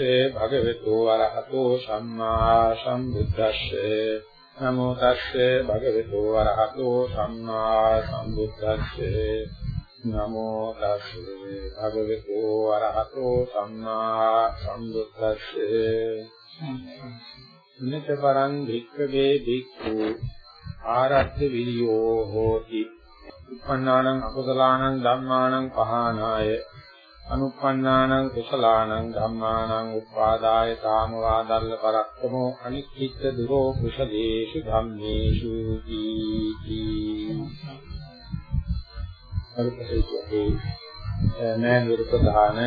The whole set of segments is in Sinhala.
තස්සේ භගවතු වරහතෝ සම්මා සම්බුද්දස්සේ. නමෝ තස්සේ භගවතු වරහතෝ සම්මා සම්බුද්දස්සේ. නමෝ තස්සේ භගවතු වරහතෝ සම්මා සම්බුද්දස්සේ. නිත පරං භික්ඛවේ භික්ඛු ආරද්ධ විරියෝ හෝති. උපන්නානං අකුසලානං ධම්මානං පහනාය. අනුප්පන්නානං කුසලානං ධම්මානං උපාදාය කාමවාදල්ල පරක්කමෝ අනිච්ච දුරෝ කුසලේසු ධම්මේසු ජීති අරුපසේකේ නෑ විරුපදාන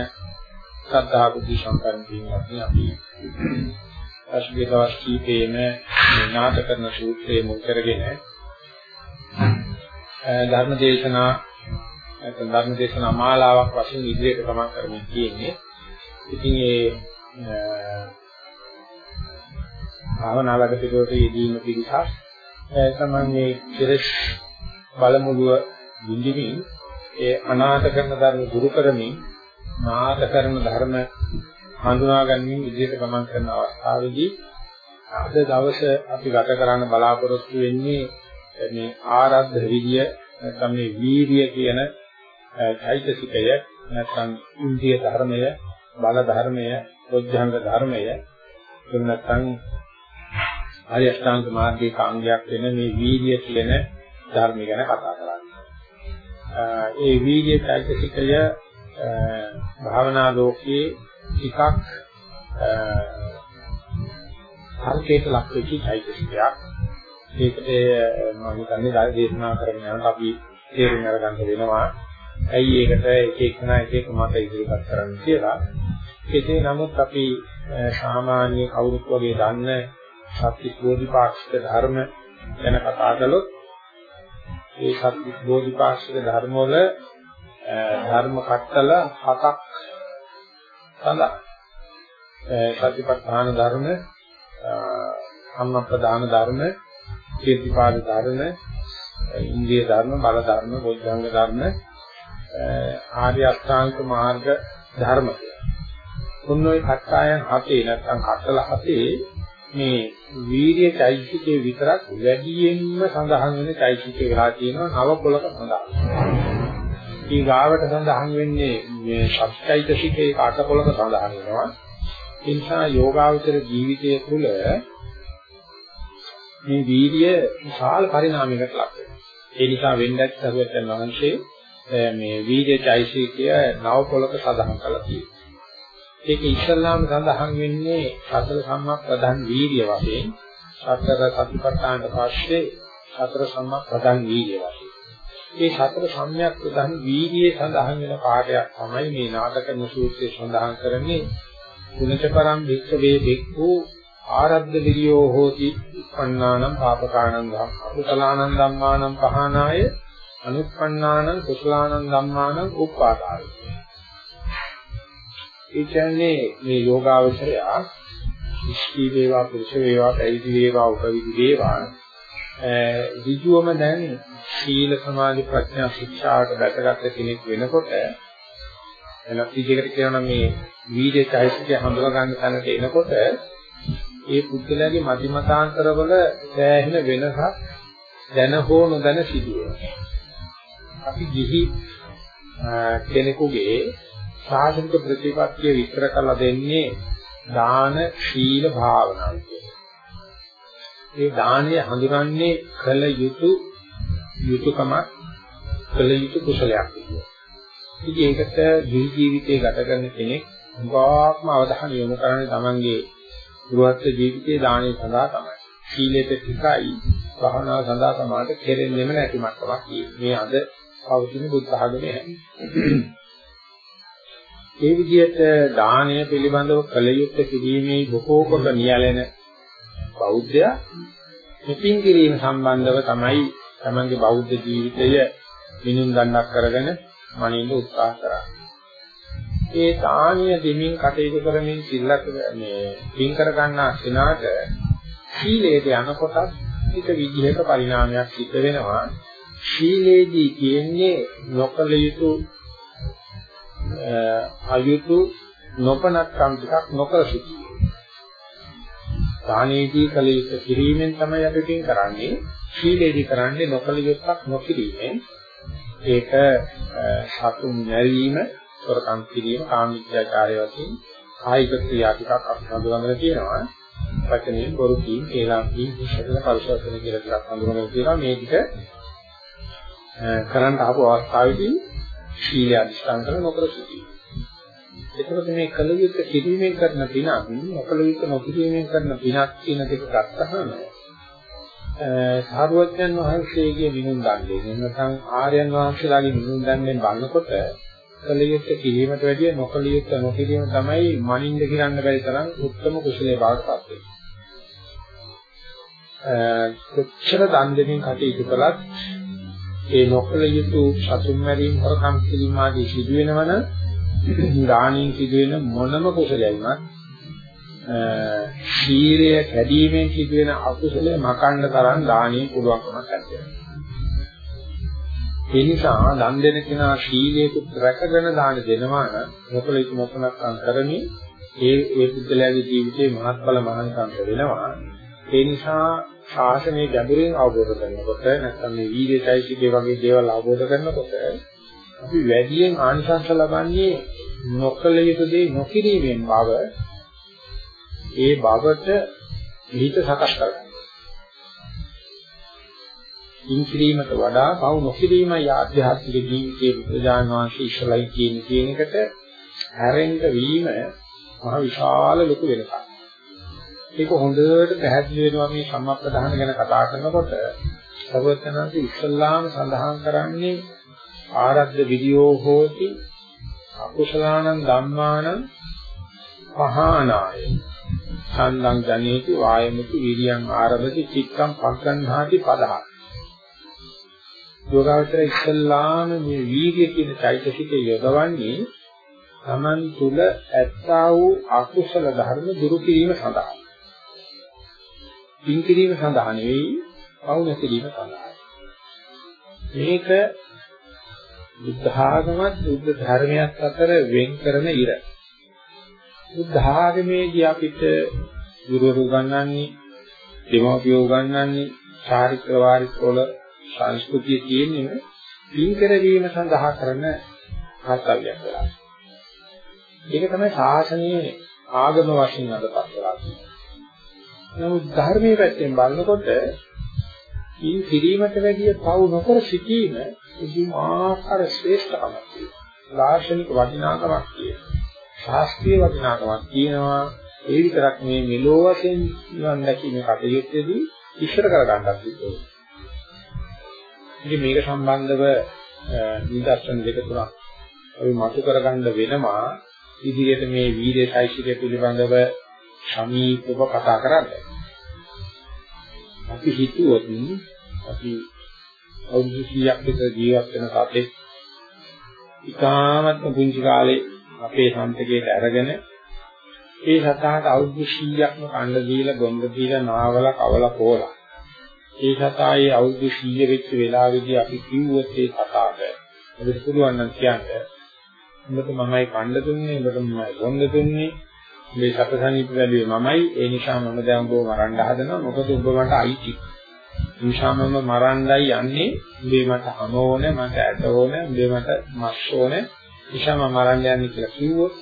සද්ධා බුද්ධ සම්පන්න වීමත් අපි අශ්විත දවස් කීපේම නාට කරන සූත්‍රයේ මුල් කරගෙන ධර්ම දේශනා නැත්නම් ධර්ම දේශනා මාලාවක් වශයෙන් ඉදිරියට ගමන් කරමින් තියෙන්නේ. ඉතින් ඒ භාවනා වැඩ පිළිවෙලට යෙදීම පිළිසක් සමන්නේ කෙරස් බලමුළුව විඳිමින් ඒ අනාථ කරන ධර්ම දුරු කරමින් නාථ කරන ධර්ම හඳුනා ගැනීම ඉදිරියට ගමන් කරන අවස්ථාවේදී අද දවසේ අපි ගත කරන්න බලාපොරොත්තු වෙන්නේ මේ ආරද්ධ විදිය නැත්නම් මේ වීර්ය කියන චෛතසිකය නැත්නම් ඉන්ද්‍රිය ධර්මය බල ධර්මය ප්‍රඥාංග ධර්මය එහෙම නැත්නම් ආර්ය අෂ්ටාංග මාර්ගයේ කාංගයක් වෙන මේ වීර්ය කියන ධර්මය ගැන කතා කරන්නේ. ඒ වීර්ය චෛතසිකය භාවනා ලෝකයේ ටිකක් හල්කේට ලක් වෙච්ච චෛතසිකයක්. ඒකට මම හිතන්නේ දේශනා කරගෙන යනකොට අපි තේරුම් අරගන්න වෙනවා. ඇයි ඒකට එක එකනා එක එක මත ඉදිරිපත් කරන්න කියලා. කෙසේ නමුත් අපි සාමාන්‍ය කවුරුත් වගේ දන්න සත්‍ය බෝධිපාක්ෂික ධර්ම ගැන කතා කළොත් ඒ සත්‍ය බෝධිපාක්ෂික ධර්ම වල ධර්ම කට්ටල හතක් සඳහන්. සතිපට්ඨාන ධර්ම, සම්මප්පදාන ධර්ම, කීර්තිපාද ධර්ම, ඉන්ද්‍රිය ධර්ම, බල ධර්ම, බොද්ධංග ධර්ම, ආර්ය අෂ්ටාංග මාර්ග ධර්ම කියලා. උන් ওই කට්ටායන් හතේ නැත්නම් කට්ටල හතේ මේ වීර්ය චෛතසිකේ විතරක් වැඩියෙන්ම සඳහන් වෙන චෛතසිකේ වෙලා තියෙනවා නව පොලක සඳහන්. ඊගාවට සඳහන් වෙන්නේ මේ සත්‍යයිතසිකේ අට පොලක සඳහන් වෙනවා. ඒ නිසා යෝගාවචර ජීවිතය තුළ මේ වීර්ය විශාල පරිණාමයකට ලක් වෙනවා. ඒ නිසා වෙන්නත් සරුවචන් වහන්සේ මේ වීර්ය චෛතසිකය නව පොලක සඳහන් කළා කියනවා. ඒක ඉස්සල්ලාම සඳහන් වෙන්නේ සතර සම්මා ප්‍රධාන වීර්ය වශයෙන් සතර සතිපට්ඨාන පස්සේ සතර සම්මා ප්‍රධාන වීර්ය වශයෙන්. මේ සතර සම්‍යක් ප්‍රධාන වීර්යයේ සඳහන් වෙන පාඩයක් තමයි මේ නාටකන සූත්‍රයේ සඳහන් කරන්නේ කුණච පරම් වික්ඛවේ වික්ඛු ආරද්ධ විරියෝ හෝති පන්නානම් පාපකාණං ධම්මකුසලානං ධම්මානම් පහනාය අනුප්පන්නානං කුසලානං ධම්මානම් උප්පාදාය ඒ කියන්නේ මේ යෝගාවචරය ඉස්ති වේවා පුරුෂ වේවා පැවිදි වේවා උපවිදි වේවා ඍජුවම දැන් සීල සමාධි ප්‍රඥා ශික්ෂාවට දැකගත් කෙනෙක් වෙනකොට එනක් විදිහකට කියනවා මේ වීර්ය චෛතසිකය හඳුනා ගන්න තැනට එනකොට ඒ පුද්ගලයාගේ මතිමතාන්තරවල සෑහෙන වෙනසක් දැන හෝ නොදැන සිදුවෙනවා. අපි ගිහි කෙනෙකුගේ සාධනික ප්‍රතිපත්තිය විස්තර කරලා දෙන්නේ දාන ශීල භාවනාව ඒ දානය හඳුනන්නේ කළ යුතු යුතුයකමක් කළ යුතු කුසලයක් විදියට. ඉතින් ඒකට ජී ජීවිතේ ගත කරන කෙනෙක් උගාක්ම අවධානය යොමු කරන්නේ Tamange ගෘහස්थ ජීවිතයේ දානය සඳහා තමයි. සීලයට ටිකයි භාවනාව සඳහා තමයි කෙරෙන්නෙම නැති මට්ටමක් මේ අද පවතින බුද්ධ ආගමේ ඒ විදිහට දානය පිළිබඳව කළ යුත්තේ කිරීමේ බොහෝ කොට නියැලෙන බෞද්ධයා මෙපින් කිරීම සම්බන්ධව තමයි තමන්ගේ බෞද්ධ ජීවිතය විනුම් ගන්නක් කරගෙන මනින්න උත්සාහ කරන්නේ. ඒ දානීය දෙමින් කටයුතු කරමින් සිල්ලක් මේ පින් කර ගන්නා කෙනාට සීලයට යනකොට එක විදිහක පරිණාමයක් සිද්ධ වෙනවා. සීලේදී කියන්නේ නොකල යුතු අයුතු නොපනත්කම් ටිකක් නොකර සිටීම. දානීදී කලීක කිරීමෙන් තමයි අපි පින් කරන්නේ. සීලේදී කරන්නේ නොකල යුත්තක් නොකිරීමෙන්. ඒක සතුන් නැරීම, සොරකම් කිරීම, කාමීත්‍යාචාරය වශයෙන් කායික ක්‍රියා ටිකක් අපි හඳුනගෙන තියෙනවා. වචනේ බොරු කීම්, ඒලාම් කීම්, විශේෂණ පරිශෝධන කියලා ටිකක් හඳුනගෙන තියෙනවා. මේ ටික කරන්න ආපු අවස්ථාවේදී ශීල අධිෂ්ඨාන කරන නොකර සිටීම. එතකොට මේ කලයුත්ත කිරීමෙන් කරන පිනක් නොකලයුත්ත නොකිරීමෙන් කරන පිනක් කියන දෙක ගත්තහම සාරවත්යන් වහන්සේගේ විනුන් දන්නේ නැත්නම් ආර්යයන් වහන්සේලාගේ විනුන් දන්නේ බලනකොට කලයුත්ත කිරීමට වැඩිය නොකලයුත්ත නොකිරීම තමයි මනින්ද කිරන්න බැරි තරම් උත්තම කුසලයේ බවට පත් වෙන්නේ. කොච්චර දන් දෙමින් කටයුතු කළත් ඒ නොකල යුතු සතුන් මැරීම හොරකම් කිරීම ආදී සිදු වෙනවනම් දානින් සිදුවෙන මොනම කුසලයක්වත් ශීලය කැඩීමෙන් සිදුවෙන අකුසලයේ මකන්න තරම් දානිය පුළුවන්කමක් නැහැ. ඒ නිසා දන් දෙන කෙනා ශීලයේ රැකගෙන දාන දෙනවා නම් මොකල යුතු මොකක්ද කරමින් ඒ ඒ පුද්ගලයාගේ ජීවිතේ මහත්ඵල මහන්සන්ත වෙනවා. ඒ නිසා ශාසනයේ ගැඹුරින් අවබෝධ කරනකොට නැත්නම් මේ වීර්යයිසිකේ වගේ දේවල් අවබෝධ කරනකොට අපි වැඩියෙන් ආනිසංස ලබන්නේ නොකල යුතු දේ නොකිරීමෙන් බව ඒ බවට හිත සකස් කරගන්න. ඉන්ක්‍රීමට වඩා පවු නොකිරීමයි ආධ්‍යාත්මික ජීවිතයේ බුදුජාන විශ්වයි ඉස්සලයි කියන කියන එකට හැරෙන්න වීම මහ විශාල ලොකු වෙනසක්. ඒක හොඳට පැහැදිලි වෙනවා මේ සම්මප්‍රදාන ගැන කතා කරනකොට. සර්වඥාන්සේ ඉස්ලාම සඳහන් කරන්නේ ආරද්ධ විදියෝ හෝති අකුසලානං ධම්මානං පහානාය. සම්ලං ජනේති වායමති විරියං ආරභති චිත්තං පග්ගන්හාති පදහ. යෝගාවචර ඉස්සල්ලාම මේ වීර්ය කියන চৈতසිකය යොදවන්නේ Taman තුල ඇත්තා වූ අකුසල ධර්ම දුරු කිරීම සඳහා. පින් කිරීම සඳහා නෙවෙයි, පවුන කිරීම සඳහා. මේක බුද්ධ ආගමත් බුද්ධ ධර්මයක් අතර වෙන් කරන ඉර. බුද්ධ ආගමේදී අපිට ගුරුවරු ගන්නන්නේ, දෙමව්පියෝ ගන්නන්නේ, චාරිත්‍ර වාරිත්‍රවල සංස්කෘතිය තියෙන්නේ පින් කරවීම සඳහා කරන කර්තව්‍යයක් වෙලා. ඒක තමයි ශාසනයේ ආගම වශයෙන් අදපත් වෙලා තියෙන්නේ. නමුත් ධර්මයේ පැත්තෙන් බලනකොට පින් කිරීමට වැඩිය පව් නොකර සිටීම පුදුමාකාර ශ්‍රේෂ්ඨකමක් තියෙනවා. දාර්ශනික වටිනාකමක් තියෙනවා. ශාස්ත්‍රීය වටිනාකමක් තියෙනවා. ඒ විතරක් මේ මෙලෝ වශයෙන් නිවන් දැකීමේ කටයුත්තේදී ඉස්සර කරගන්නත් සිද්ධ ඉතින් මේක සම්බන්ධව නිදර්ශන දෙක තුනක් අපි මතු කරගන්න වෙනවා ඉදිරියට මේ වීර්ය සායිසිකය පිළිබඳව සමීපව කතා කරන්න. අපි හිතුවොත් අපි අවුරුදු 100ක් විතර ජීවත් වෙන සතෙක් ඉතාමත්ම පුංචි කාලේ අපේ සම්පතේට අරගෙන ඒ සතාට අවුරුදු 100ක්ම කන්න දීලා ගොන්න දීලා නාවලා කවලා පෝලා ඒ සතායේ අවුරුදු 100 වෙච්ච වෙලාවේදී අපි කිව්වොත් ඒ සතාට අපිට පුළුවන් නම් කියන්න. උඹට මමයි කන්න දුන්නේ උඹට මමයි ගොන්න දුන්නේ. මේ සතසනීප වැළුවේ මමයි. ඒ නිසා මම දැන් උඹව මරන්න හදනවා. මොකද උඹ මට අයිති. නිසා මම මරණ්ඩයි යන්නේ. උඹේ මට හම ඕනේ මට ඇට ඕනේ උඹේ මට මස් ඕනේ. නිසා මම මරන්න යන්නේ කියලා කිව්වොත්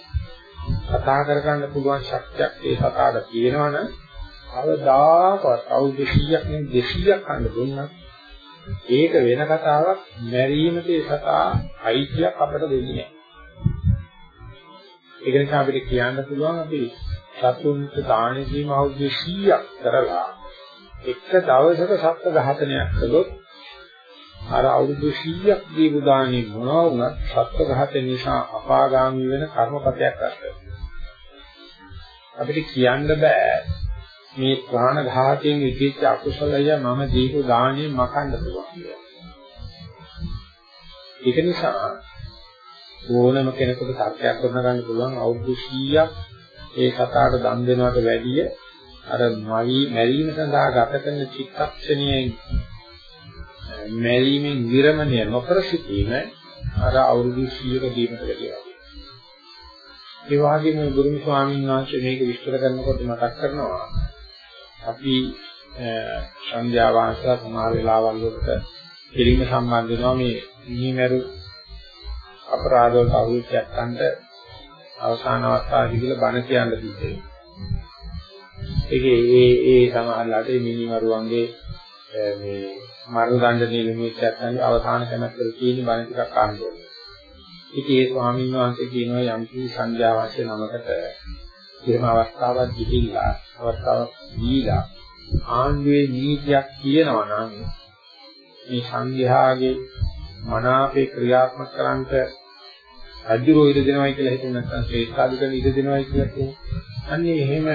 කතා කරගන්න පුළුවන් ශක්තියක් ඒ සතාට තියෙනවනම් අවදාකවත් අවුරුදු 100ක් නෙවෙයි 200ක් කන්න දුන්නා. ඒක වෙන කතාවක්. මැරීමට ඒ සතා අයිතියක් අපට දෙන්නේ නැහැ. ඒක නිසා අපිට කියන්න පුළුවන් අපි සතුන්ට දාන දීම අවුරුදු 100ක් කරලා එක දවසක සත්ත්ව ඝාතනයක් කළොත් අර අවුරුදු 100ක් දීපු දානේ මොනවා වුණත් සත්ත්ව ඝාතන නිසා අපාගාමී වෙන කර්මපතයක් අත්දැක. අපිට කියන්න බෑ මේ ප්‍රාණ ඝාතයෙන් ඉදිච්ච අකුසලය මම දීපු දානේ මකන්න පුළුවන් කියලා. ඒක නිසා ඕනම කෙනෙකුට තර්කයක් කරන ගන්න පුළුවන් අවුරුදු 100ක් ඒ කතාවට දන් දෙනවට වැඩිය අර මවි මැරීම සඳහා ගත කරන චිත්තක්ෂණයේ මැරීමෙන් විරමණය නොකර සිටීම අර අවුරුදු 100ක දීමකට කියනවා. ඒ වගේම ගුරුමි ස්වාමීන් වහන්සේ මේක විස්තර කරනකොට මතක් කරනවා අපි සංඥා වාසලා සමහර වෙලාවල් වලට පිළිම සම්බන්ධ වෙනවා මේ නිහිමරු අපරාධ වලට අහුවෙච්ච යත්තන්ට අවසාන අවස්ථාවේදී කියලා බණ කියන්න තිබේ. ඒකේ ඒ ඒ සමහරලාට මිනිමරුවන්ගේ මේ මරු දණ්ඩ නිලමෙච්ච යත්තන්ගේ අවසාන කැමැත්තට තියෙන බණ ටිකක් අහන්න ඕනේ. ඉතින් ඒ ස්වාමීන් වහන්සේ කියනවා යම් කිසි සංඥා වාස්‍ය නමකට එහෙම අවස්ථාවක් ගිහිල්ලා අවස්ථාවක් දීලා ආන්දුවේ නීතියක් කියනවා නම් මේ සංඝයාගේ මනාපේ ක්‍රියාත්මක කරන්නට අජිරෝ ඉඩ දෙනවයි කියලා හිතුව නැත්නම් ශ්‍රේෂ්ඨාධිකරණ ඉඩ දෙනවයි කියලා කියනවා. අන්නේ එහෙම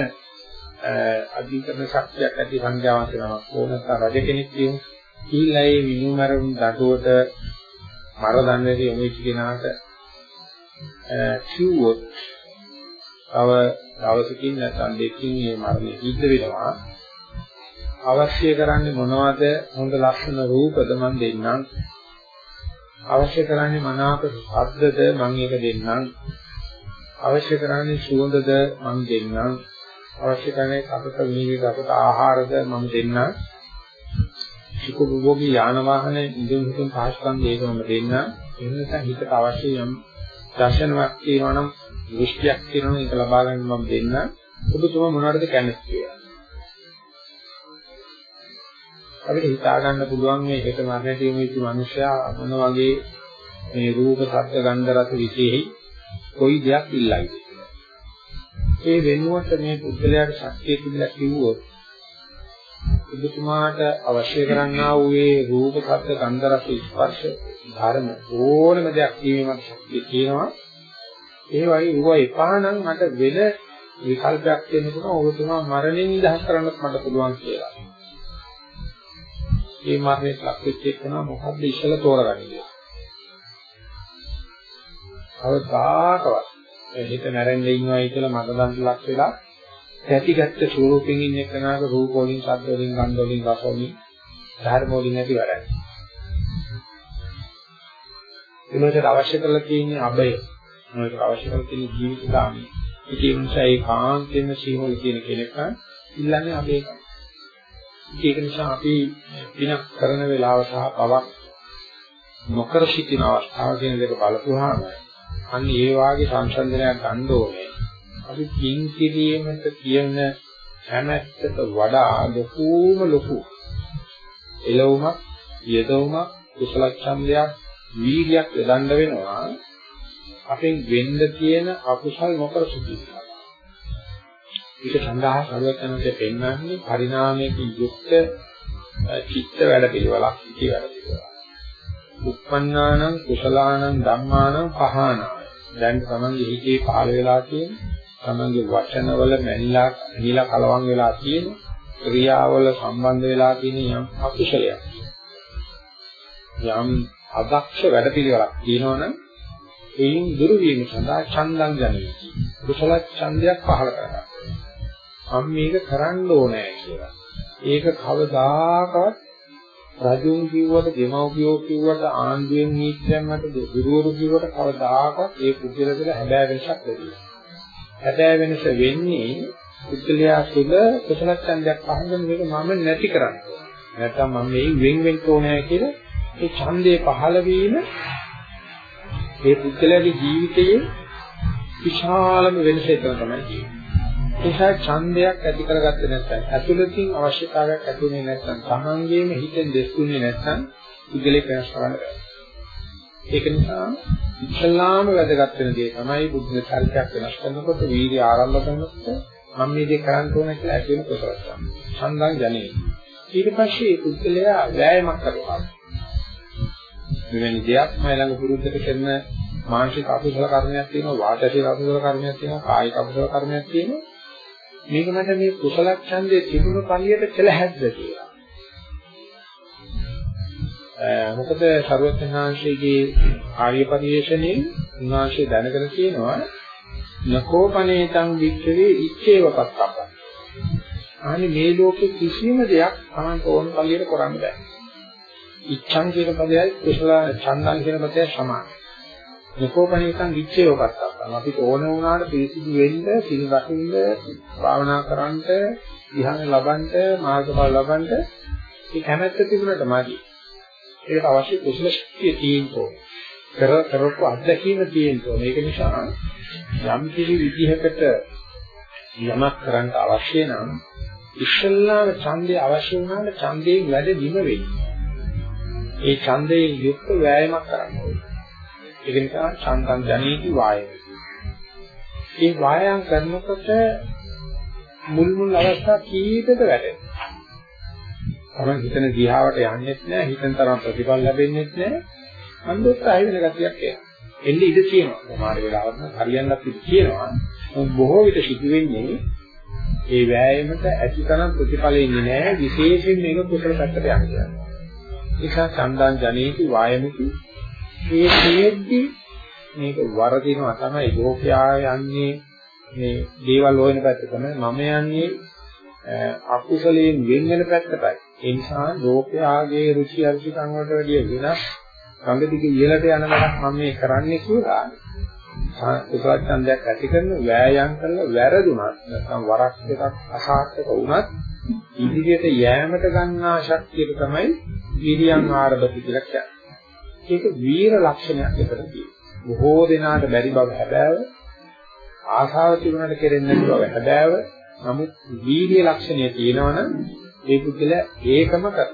අධිකරණ ශක්තියක් ඇති සංඝයාවක් වෙනවා. ඕනතරම් රජ කෙනෙක් කියමු. කීලා ඒ මිනුමරුන් දඩුවට මර දන්නේදී යොමු වෙච්ච කෙනාට කිව්වොත් තව දවසකින් නැත්නම් දෙකකින් මේ මරණය සිද්ධ වෙනවා. අවශ්‍ය කරන්නේ මොනවද? හොඳ ලක්ෂණ රූපද මන් දෙන්නම්. අවශ්‍ය කරන්නේ මනාප ශබ්දද මම ඒක දෙන්නම්. අවශ්‍ය කරන්නේ සුවඳද මම දෙන්නම්. අවශ්‍ය කරන්නේ අපට වීර්ය අපට ආහාරද මම දෙන්නම්. සුඛභෝගී යාන වාහන ඉඳුන් හිතුන් පහසුකම් දෙකම දෙන්න. ඒ නිසා හිතට අවශ්‍ය යම් දර්ශනයක් තියෙනවා නම් දෘෂ්ටියක් තියෙනවා නම් ඒක ලබා ගන්න මම දෙන්න. ඔබතුමා මොනවටද කැමති කියලා. අපිට හිතා ගන්න පුළුවන් මේ එක මරණයට යොමු වෙච්ච මිනිසයා මොන වගේ මේ රූප, ශබ්ද, ගන්ධ, රස විශේෂයි කොයි දෙයක් ඉල්ලයිද? ඒ වෙනුවට මේ පුද්ගලයාට ශක්තිය තිබිලා කිව්වොත් ඔබතුමාට අවශ්‍ය කරන්නා වූ මේ රූප, ශබ්ද, ගන්ධ, රස, ස්පර්ශ ධර්ම ඕනම දෙයක් කියවීමක් ශක්තිය තියෙනවා. ඒ වගේ ඌව එපා නම් මට වෙන විකල්පයක් දෙන්න පුළුවන්. ඔබතුමා මරණයෙන් නිදහස් කරන්නත් මට පුළුවන් කියලා. ඒ මරණයට ලක් වෙච්ච එකනවා මොකද්ද ඉස්සලා තෝරගන්නේ. අවදාකවත් හිත නැරෙන්න ඉන්නවයි කියලා මගදන් ලක් වෙලා ඇතිගත්ත ස්වරූපෙන් ඉන්න එකනාක රූප වලින්, ශබ්ද වලින්, ගන්ධ වලින්, රස වලින්, ධර්ම වලින් නැති වැඩක්. ඒකට අවශ්‍ය කරලා තියෙන්නේ අබය. ඒකට අවශ්‍ය කරලා තියෙන ජීවිත ගාමී. ඒ නිසා ඒ කාන්තේම සීහොල් කියන කෙනෙක් ඉල්ලන්නේ අබේකයි. ඒක නිසා අපි විනක් කරන වේලාව සහ පවක් නොකර සිටින අවස්ථාව කියන දෙක බලපුවාම අන්න ඒ වාගේ සංසන්දනයක් ගන්න ඕනේ. අපි කිං කිරීමට කියන කැමැත්තට වඩා ලොකුම ලොකු එළවුමක්, යෙදවුමක්, කුසල ඡන්දයක්, වීර්යයක් යොදන්න වෙනවා. අපෙන් වෙන්න තියෙන අකුසල් නොකර සිටීම. ඒක සඳහා සර්වඥන්සේ පෙන්වන්නේ පරිණාමයක යුක්ත චිත්ත වැඩ පිළිවෙලක් ඉති වැඩ පිළිවෙලක්. උප්පන්නානං කුසලානං ධම්මානං පහානාය. දැන් තමන්ගේ හිතේ පහළ වෙලා තියෙන තමන්ගේ වචනවල මැනිලා නිලා කලවම් වෙලා තියෙන ක්‍රියාවල සම්බන්ධ වෙලා තියෙන යම් අකුසලයක්. යම් අදක්ෂ වැඩ පිළිවෙලක් තියෙනවනම් එයින් දුරු වීම සඳහා චන්දං ජනේති. කුසල ඡන්දයක් පහළ කරගන්න. මම මේක කරන්න ඕනේ කියලා. ඒක කවදාකවත් රජුන් කිව්වට, දෙමව්පියෝ කිව්වට, ආණ්ඩුවෙන් නීතියෙන් මත ගුරුවරු කිව්වට කවදාකවත් ඒ පුද්ගලයාට හැබෑ වෙනසක් වෙන්නේ හැබෑ වෙනස වෙන්නේ පුද්ගලයා තුළ කුසල ඡන්දයක් පහළගෙන මේක මම නැති කරන්නේ. නැත්නම් මම මේ වෙන් වෙන්න ඕනේ කියලා ඒ ඡන්දේ පහළ වීම ඒ පුද්ගලයාගේ ජීවිතයේ විශාලම වෙනස එක තමයි කියන්නේ. නිසා ඡන්දයක් ඇති කරගත්තේ නැත්නම් ඇතුළතින් අවශ්‍යතාවයක් ඇතිුනේ නැත්නම් තමන්ගේම හිතෙන් දෙස්ුනේ නැත්නම් ඉගලේ වෙනස් කරන්න බෑ. ඒක නිසා ඉස්ලාම වැදගත් වෙන දේ තමයි බුද්ධ චරිතයක් වෙනස් කරනකොට වීර්ය ආරම්භ කරනකොට මම මේ දේ කරන්න ඕන කියලා ඇති වෙන ප්‍රසවස්තම්. ඡන්දං ජනේ. ඊට පස්සේ පුද්ගලයා වෑයමක් කරනවා. මෙවැනි දෙයක් මම ළඟ පුරුද්දට කරන මානසික අකුසල කර්මයක් තියෙනවා වාචික අකුසල කර්මයක් තියෙනවා කායික අකුසල කර්මයක් තියෙනවා මේක මට මේ කුසල ඡන්දයේ තිබුණු පළියට කළ හැද්ද කියලා. මොකද ਸਰවඥාන්සේගේ ආර්ය පරිශ්‍රණයෙන් උන්වහන්සේ දැනගෙන තියෙනවා නකෝපනේතං වික්ඛවේ ඉච්ඡේව පස්සබ්බ. අනේ මේ ලෝකේ කිසිම දෙයක් Taman ඕන පළියට කරන්න බෑ. ඉච්ඡං කියන පදයයි කුසල ඡන්දං කියන පදයයි සමානයි. නිකෝපණේකන් විච්ඡේව පස්සක්කම් අපිට ඕන වුණාට පිළිසිදු වෙන්න සිල් රකින්න භාවනා කරන්න ධ්‍යාන ලබන්න මාර්ගඵල ලබන්න ඒ කැමැත්ත තිබුණට මදි ඒකට අවශ්‍ය කුසල ශක්තිය තියෙන්න කර කරපු අත්දැකීම තියෙන්න මේක නිසා යම් කිසි විදිහකට යමක් කරන්න අවශ්‍ය නම් ඉස්සල්ලාම ඡන්දේ අවශ්‍ය වුණාම ඡන්දයෙන් වැඩ නිම වෙයි. ඒ ඡන්දයෙන් යුක්ත වෑයමක් කරන්න ඕනේ. ඒක නිසා ඡන්දං ජනේති වායය. මේ වායම් කරනකොට මුල් මුල් අවස්ථා කීයකට වැටෙනවා. තමයි හිතන දිහාවට යන්නේත් නැහැ, හිතන තරම් ප්‍රතිඵල ලැබෙන්නේත් නැහැ. අන්දොත්සාහය වෙන ගතියක් එනවා. එන්නේ ඉඳ තියෙනවා. සමහර වෙලාවට හරියන්නත් ඉඳ තියෙනවා. බොහෝ විට සිදු වෙන්නේ ඒ වෑයමට ඇතිකරන ප්‍රතිඵල ඉන්නේ නැහැ විශේෂයෙන් මේක කුසල පැත්තට යනවා. ඒක සම්දාන් ජනේති වායමති මේ තියෙද්දි මේක වරදිනවා තමයි ලෝකයා යන්නේ මේ දේවල් හොයන පැත්ත තමයි මම යන්නේ අකුසලයෙන් වෙන් වෙන පැත්තටයි. ඒ නිසා ලෝකයාගේ රුචි අරුචිකම් වලට වැඩිය වෙනස් රංග දිගේ ඉහළට යන වැඩක් මම මේ කරන්නේ කියලා කුසල ඡන්දයක් ඇති කරන වෑයම් කරලා වැරදුනත් නැත්නම් වරක් දෙකක් අසාර්ථක වුණත් ඉදිරියට යෑමට ගන්නා ශක්තිය තමයි වීර්යං ආරභති කියලා කියන්නේ. ඒක වීර ලක්ෂණයක් විතර තියෙනවා. බොහෝ දෙනාට බැරි බව හැබෑව ආශාව තිබුණාට කෙරෙන්නේ නැති බව හැබෑව නමුත් වීර්ය ලක්ෂණය තියෙනවනම් ඒ පුද්ගලයා ඒකම කරනවා.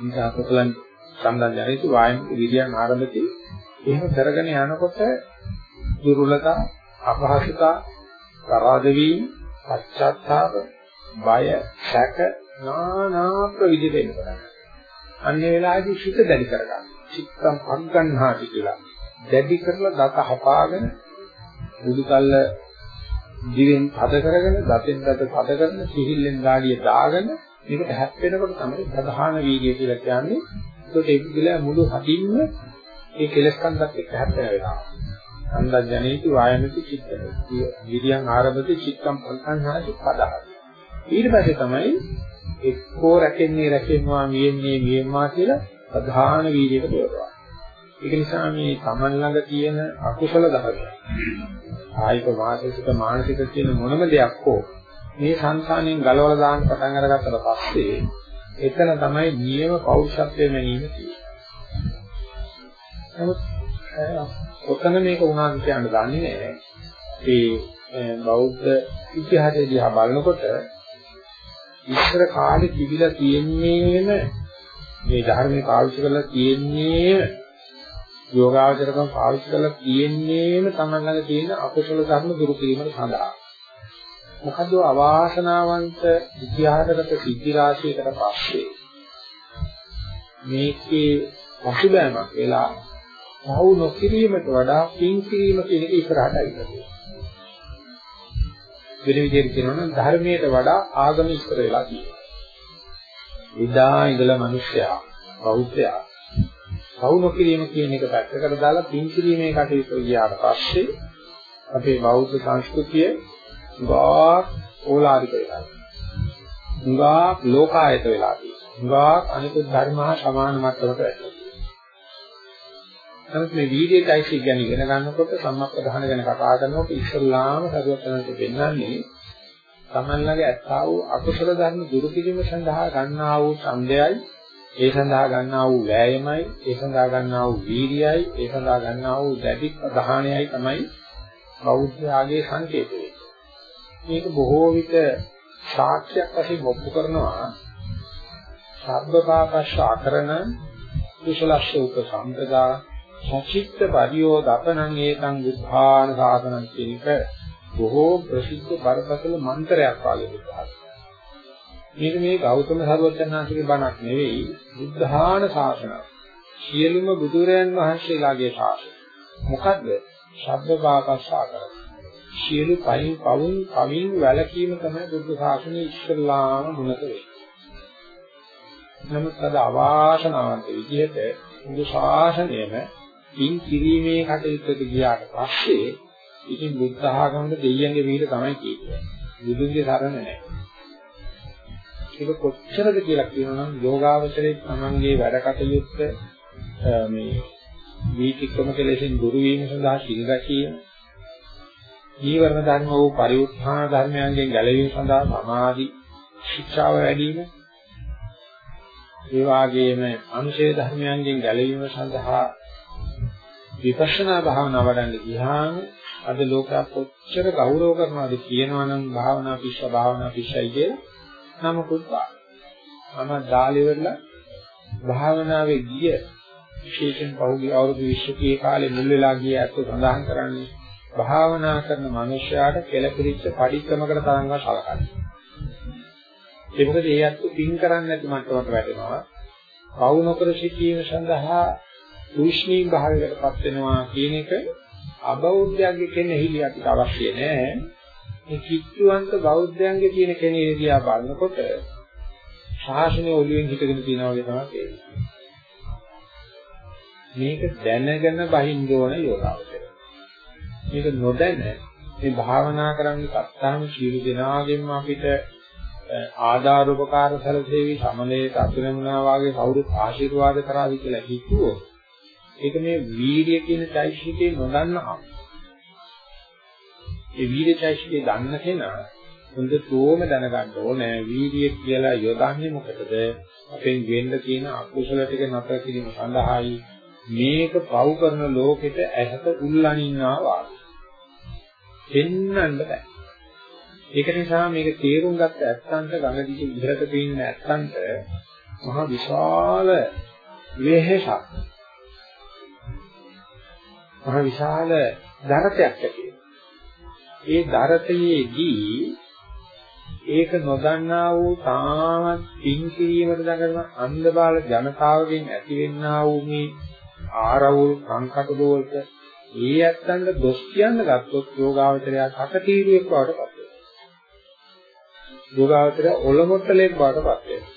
නිසා කුසලං සම්දන් ජනිත වායම විද්‍යාන් ආරම්භති එහෙම කරගෙන යනකොට දුර්වලතා අපහසුතා කරාද වීම පශ්චාත්තාප බය සැක නානා ප්‍රවිධ වෙන්න පටන් අන්නේ වෙලාවේදී හිත දැඩි කරගන්න. චිත්තම් පංගන්හාටි කියලා. දැඩි කරලා දත හපාගෙන බුදුකල්ල දිවෙන් පද කරගෙන දතෙන් දත පද කරන සිහිල්ලෙන් ගාඩිය දාගෙන මේකට හැප්පෙනකොට තමයි ප්‍රධාන වීර්යය කියලා කියන්නේ. ඒකට ඒක කියලා මුළු හදින්ම ඒ කෙලස් කන්දක් එක්ක හැප්පෙන වෙලාව. අන්දන් ජනේති වායමති චිත්තය. විරියන් ආරම්භති චිත්තම් පංකංහාති පදහ. ඊට පස්සේ තමයි එක්කෝ රැකෙන්නේ රැකෙනවා මියෙන්නේ මියෙන්නවා කියලා ප්‍රධාන වීර්යයකට යොදවනවා. ඒක නිසා මේ Taman ළඟ තියෙන අකුසල ධර්ම ආයික වාචික මානසික කියන මොනම දෙයක් හෝ මේ සංසාණයෙන් ගලවලා දාන්න පටන් අරගත්තට පස්සේ එතන තමයි නියම පෞරුෂත්වයේ මැනීම තියෙන්නේ. නමුත් ඔතන මේක උනාද කියන්න දන්නේ නැහැ. ඒ බෞද්ධ ඉතිහාසය දිහා බලනකොට ඉස්සර කාලේ තිබිලා තියෙන්නේම මේ ධර්මයේ පාවිච්චි කරලා තියෙන්නේ යෝගාවචරකම් පාවිච්චි කරලා තියෙන්නේම තමන් ළඟ තියෙන අකුසල ධර්ම දුරු කිරීමට සඳහා. මොකද අවාසනාවන්ත ඉතිහාසගත සිද්ධි රාශියකට පස්සේ මේකේ පසුබෑමක් වෙලා පවු නොකිරීමට වඩා පින් කිරීම කියන එක ඉස්සරහට ඇවිල්ලා වෙන විදිහට කියනවා නම් ධර්මයට වඩා ආගම ඉස්සර වෙලා තියෙනවා. එදා ඉඳලා මිනිස්සයා බෞද්ධයා පවු නොකිරීම කියන එක පැත්තකට දාලා පින් කිරීමේ කටයුතු ගියාට පස්සේ අපේ බෞද්ධ සංස්කෘතිය ගා ඕලාරික වෙලා තියෙනවා. ගා ලෝකායත වෙලා තියෙනවා. ගා අනිකුත් ධර්ම හා සමාන මට්ටමකට ඇවිල්ලා නමුත් මේ වීර්යයයිසි ගැන ඉගෙන ගන්නකොට සම්මප්පදාන ගැන කතා කරනකොට ඉස්සල්ලාම සරුවචනන්ට පෙන්වන්නේ තමන් ළඟ ඇත්තා වූ අකුසල ධර්ම දුරු කිරීම සඳහා ගන්නා වූ ඡන්දයයි ඒ සඳහා ගන්නා වූ වෑයමයි ඒ සඳහා ගන්නා වූ වීර්යයයි ඒ සඳහා ගන්නා වූ දැඩි ප්‍රධානයයි තමයි බෞද්ධයාගේ සංකේතය. මේක බොහෝ විට සාක්ෂියක් වශයෙන් ඔප්පු කරනවා සබ්බපාපස්ස ආකරණ කුසලස්ස උපසම්පදා සචිත්ත පරියෝ දපනං ඒතං බුද්ධාන සාසනං කියන එක බොහෝ ප්‍රසිද්ධ බරපතල මන්ත්‍රයක් වගේ විදිහට. මේක මේ ගෞතම සර්වඥාන්සේගේ බණක් නෙවෙයි බුද්ධාන ශාසනය. සියලුම බුදුරයන් වහන්සේලාගේ ශාසනය. මොකද්ද? ශබ්ද භාකස්සා කරන. සියලු පයින් පවුන් කවින් වැළකීම තමයි බුද්ධ ශාසනයේ ඉස්සල්ලාම මුලක වෙන්නේ. නමුත් අද අවාසනාවන්ත විදිහට බුදු ශාසනයම පින් කිරීමේ කටයුත්තට ගියාට පස්සේ ඉතින් බුද්ධ ආගමේ දෙයියන්ගේ විහිද තමයි කියන්නේ. බුදුන්ගේ සරණ නැහැ. ඒක කොච්චරද කියලා කියනනම් යෝගාවචරයේ තමන්ගේ වැඩ කටයුත්ත මේ වීතික්‍රම කෙලෙසින් දුරු වීම සඳහා සිල් රැකීම නීවරණ ධර්ම වූ පරිඋත්ථාන ධර්මයන්ගෙන් ගැලවීම සඳහා සමාධි ශික්ෂාව වැඩි වීම ඒ වගේම අනුශේධ ධර්මයන්ගෙන් ගැලවීම සඳහා විපස්සනා භාවනාව වඩන්න ගියාම අද ලෝකයා කොච්චර ගෞරව කරනවද කියනවනම් භාවනා පිස්ස භාවනා පිස්සයි කියලා නමකුත් මම දාලෙවල භාවනාවේ ගිය විශේෂයෙන් පහුගිය අවුරුදු 20 කාලේ මුල් වෙලා ගිය ඇත්ත සඳහන් කරන්නේ භාවනා කරන මනුෂ්‍යයාට කෙලපිරිච්ච පරික්‍රමකට තරංගව සලකන්නේ. ඒ මොකද ඒ ඇත්ත පින් කරන්නේ නැති මට්ටමකට වැටෙනවා. පවු නොකර සිටීම සඳහා තුෂ්ණී භාවයකටපත් වෙනවා කියන එක අබෞද්ධයන්ගේ කෙනෙහිලි අපිට අවශ්‍ය නැහැ. මේ කිත්තුවන්ත බෞද්ධයන්ගේ තියෙන කෙනෙහිලි දිහා බලනකොට ශාසනය ඔළුවෙන් හිටගෙන තියනවා වගේ තමයි තේරෙන්නේ. මේක දැනගෙන බහින්න ඕන යෝගාවචර. මේක නොදැන මේ භාවනා කරන්න ගත්තාම සියලු දෙනාගෙන්ම අපිට ආධාර උපකාර සැලසෙවි සමලේ අතුරුමනා වාගේ කවුරුත් ආශිර්වාද කරાવી කියලා හිතුවෝ ඒක මේ වීර්ය කියන চৈতසිකේ නොදන්නහම. ඒ වීර්ය চৈতසිකේ දන්න කෙනා හොඳටම දැනගන්න ඕනේ වීර්ය කියලා යොදන්නේ මොකටද? අපෙන් වෙන්න තියෙන අකුසල ටික නතර කිරීම සඳහායි මේක පව් කරන ලෝකෙට ඇසත උල්ලනින්නා වාගේ. දෙන්නන්න බෑ. ඒක නිසා මේක තේරුම් ගත්ත ඇත්තන්ට ගඟ දිගේ ඉහළට පේන ඇත්තන්ට මහා විශාල වෙහෙසක් මහා විශාල දරතයක් ඇති ඒ දරතයේදී ඒක නොදන්නා වූ තාමත් පින් කිරීමට දඟලන අන්ධබාල ජනතාවගෙන් ඇතිවෙන්නා වූ මේ ආරවුල් සංකට දෝල්ක ඒ ඇත්තන්ට දොස් කියන්න ගත්තොත් යෝගාවචරය කටතීරුවෙක් බවට පත් වෙනවා. යෝගාවචරය ඔලොමොට්ටලෙක් බවට පත් වෙනවා.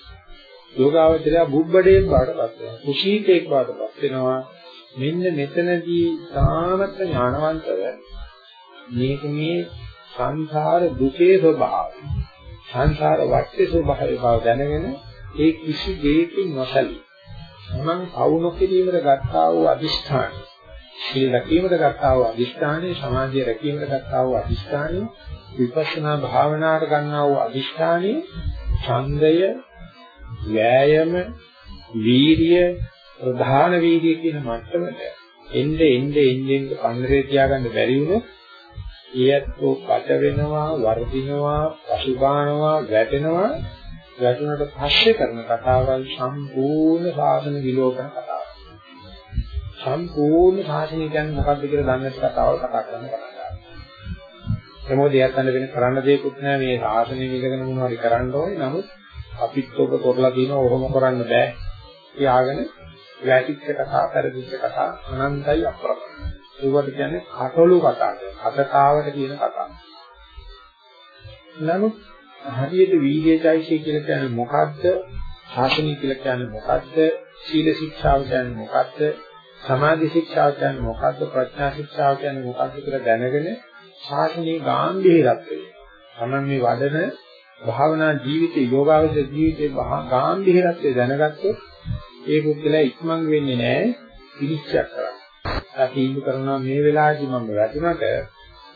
යෝගාවචරය බුබ්බඩේක් බවට පත් වෙනවා. කුසීතෙක් බවට පත් වෙනවා. මෙන්න මෙතනදී සාමත්‍ය ඥානවන්තව මේක මේ සංසාර දුකේ ස්වභාවය සංසාර වටේ ස්වභාවය බව දැනගෙන ඒ කිසි දෙයකින් නොසලී මම කවුණු කිරීමකට ගත්තා වූ අදිෂ්ඨානය සීල රැකීමට ගත්තා වූ අදිෂ්ඨානය සමාධිය රැකීමට ගත්තා වූ අදිෂ්ඨානය විපස්සනා භාවනාවට ගන්නා වූ අදිෂ්ඨානය ඡන්දය වෑයම වීරිය ප්‍රධාන වීර්යය කියන මට්ටමට එnde එnde එnde පන්දරේ තියාගන්න බැරි වුණොත් ඊයත්ෝ කට වෙනවා වර්ධිනවා පසුබානවා වැටෙනවා වැටුණට පස්සේ කරන කතාවල් සම්පූර්ණ සාසන විලෝපන කතාවක්. සම්පූර්ණ ශාසනය කියන්නේ මොකක්ද කියලා දන්නේ නැති කතාවල් කතා කරන්න පටන් ගන්නවා. ඒ මොකද එයාට වෙන කරන්න දෙයක්වත් නැහැ මේ ශාසනය විදගෙන මොනවා හරි කරන්න ඕනේ. නමුත් අපිත් ඔබ කරලා දිනව ඔහොම කරන්න බෑ. කියාගෙන වැටිච්ච කතා, පෙරදිච්ච කතා අනන්තයි අප්‍රමාණයි. ඒවට කියන්නේ කටළු කතා කියලා. කතාවට කියන කතා. නමුත් හරියට වීර්යයිචෛසිය කියලා කියන්නේ මොකද්ද? ශාසනය කියලා කියන්නේ මොකද්ද? සීල ශික්ෂාව කියන්නේ මොකද්ද? සමාධි ශික්ෂාව කියන්නේ මොකද්ද? ප්‍රඥා ශික්ෂාව කියන්නේ මොකද්ද කියලා දැනගෙන ශාසනයේ ගැඹිරත්වය. තමයි මේ වඩන භාවනා ජීවිතේ යෝගාවචර ජීවිතේ ගැඹිරත්වය දැනගත්තොත් ඒ පුද්ගලයා ඉක්මන් වෙන්නේ නැහැ පිළිච්ඡයක් කරන්න. අපි කරනවා මේ වෙලාවේදී මම වැටුණට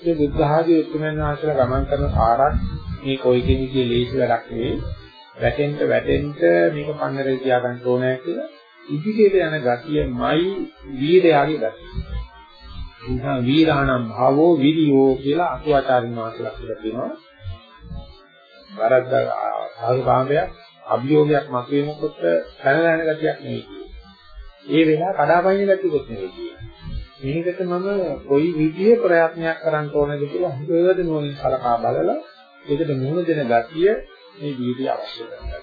මේ බුද්ධ ආදී උතුම්යන් වහන්සේලා ගමන් කරන පාරක් මේ කොයි කෙනෙකුගේ ලේසි වැඩක් නෙවෙයි. වැටෙන්න වැටෙන්න මේක පන්නරේ තියාගන්න ඕනේ කියලා ඉදිරියට යන ගතියමයි වීරයාගේ ගතිය. නිසා වීරාණම් භාවෝ විරියෝ කියලා අතුවාචාරින් වාසලා කියලා කියනවා. වරද්ද සාහසභාවයක් අභියෝගයක් මතුවෙනකොට පැනලා යන ගතියක් නෙවෙයි. ඒ වෙලාව කඩාපනින ගතියකුත් නෙවෙයි. මේකට මම කොයි විදිහේ ප්‍රයත්නයක් කරන්න ඕනද කියලා හොඳට නෝනින් සලකා බලලා ඒකට මුහුණ දෙන ගතිය මේ ජීවිතය අවශ්‍ය කරනවා.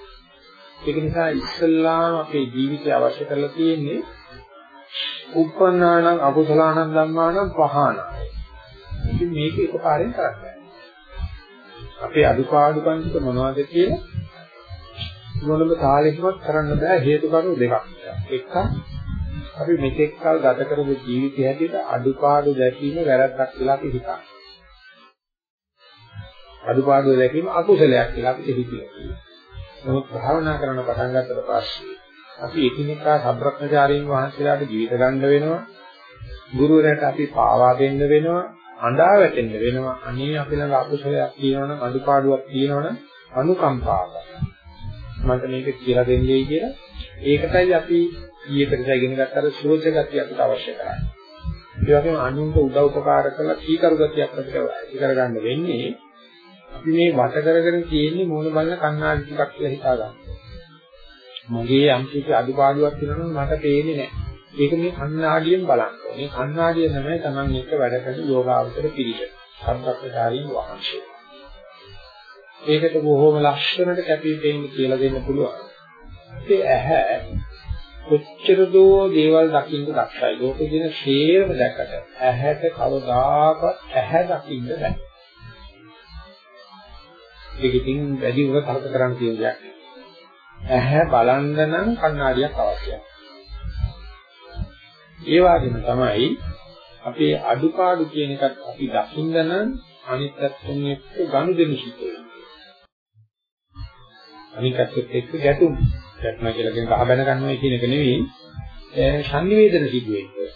ඒක නිසා ඉස්සල්ලාම අපේ ජීවිතය අවශ්‍ය කරලා තියෙන්නේ උප්පන්නානං අකුසලානං ධම්මානං පහාන. ඉතින් මේක එකපාරෙන් කරන්නේ. අපේ අදුපාදුකම් ටික මොනවද කියලා මොනම තාලෙකවත් කරන්න බෑ හේතු කාරණා දෙකක්. එකක් අපි මෙතෙක් කල ගත කරපු ජීවිතය හැටියට අදුපාඩු දැකීම වැරද්දක් කියලා අපි හිතනවා. අදුපාඩු දැකීම අකුසලයක් කියලා අපිට හිතෙනවා. නමුත් භාවනා කරන පටන් ගන්නකොට පස්සේ අපි එකිනෙකා සබ්‍රක්‍මචාරීන් වහන්සේලාට ජීවිත ගන්න වෙනවා. ගුරුවරයාට අපි පාවා දෙන්න වෙනවා. අඬා වැටෙන්න වෙනවා. අනේ අපි ළඟ අකුසලයක් තියෙනවනම් අඩුපාඩුවක් තියෙනවනම් අනුකම්පාව. මට මේක කියලා දෙන්නේ කියලා. ඒකටයි අපි ඊයකට ඉගෙන ගත්තාට සුරෝච ගතිය අපිට අවශ්‍ය කරන්නේ. ඒ වගේම අනුන්ට උදව් උපකාර කරලා කීකරු ගතියක් අපිට ඇති කරගන්න වෙන්නේ අපි මේ වට කරගෙන තියෙන්නේ මූණ බලන කණ්ණාඩි ටිකක් කියලා හිතා ගන්න. මගේ යම් කිසි අඩුපාඩුවක් තියෙනවා නම් මට පේන්නේ නැහැ. ඒක මේ කණ්ණාඩියෙන් බලන්න ඕනේ. මේ කණ්ණාඩිය තමයි Taman එක්ක වැඩ කරන යෝගාවචර පිළිස. සම්ප්‍රදායින් වහන්සේ. ඒකට බොහොම ලක්ෂණට කැපී පෙනෙන්න කියලා දෙන්න පුළුවන්. ඒ ඇහැ කොච්චර දෝ දේවල් දකින්න දක්ෂයි. ලෝකේ දින ශේරම දැකට ඇහැට කවදාකවත් ඇහැ දකින්න බෑ. ඒක ඉතින් වැඩි උර කල්ප කරන්න තියෙන දෙයක්. ඇහැ බලන්න නම් කණ්ණාඩියක් අවශ්‍යයි. ඒ වගේම තමයි අපේ අඩුපාඩු කියන එකත් අපි දකින්න නම් අනිත් පැත්තෙන් එක්ක ගනුදෙනු සිද්ධ වෙනවා. අනිත් පැත්තෙත් එක්ක ගැටුම්. ගැටුම කියලා කියන කහ බැන ගන්නවා කියන එක නෙවෙයි. ඒ සංනිවේදන සිද්ධ වෙන්නේ.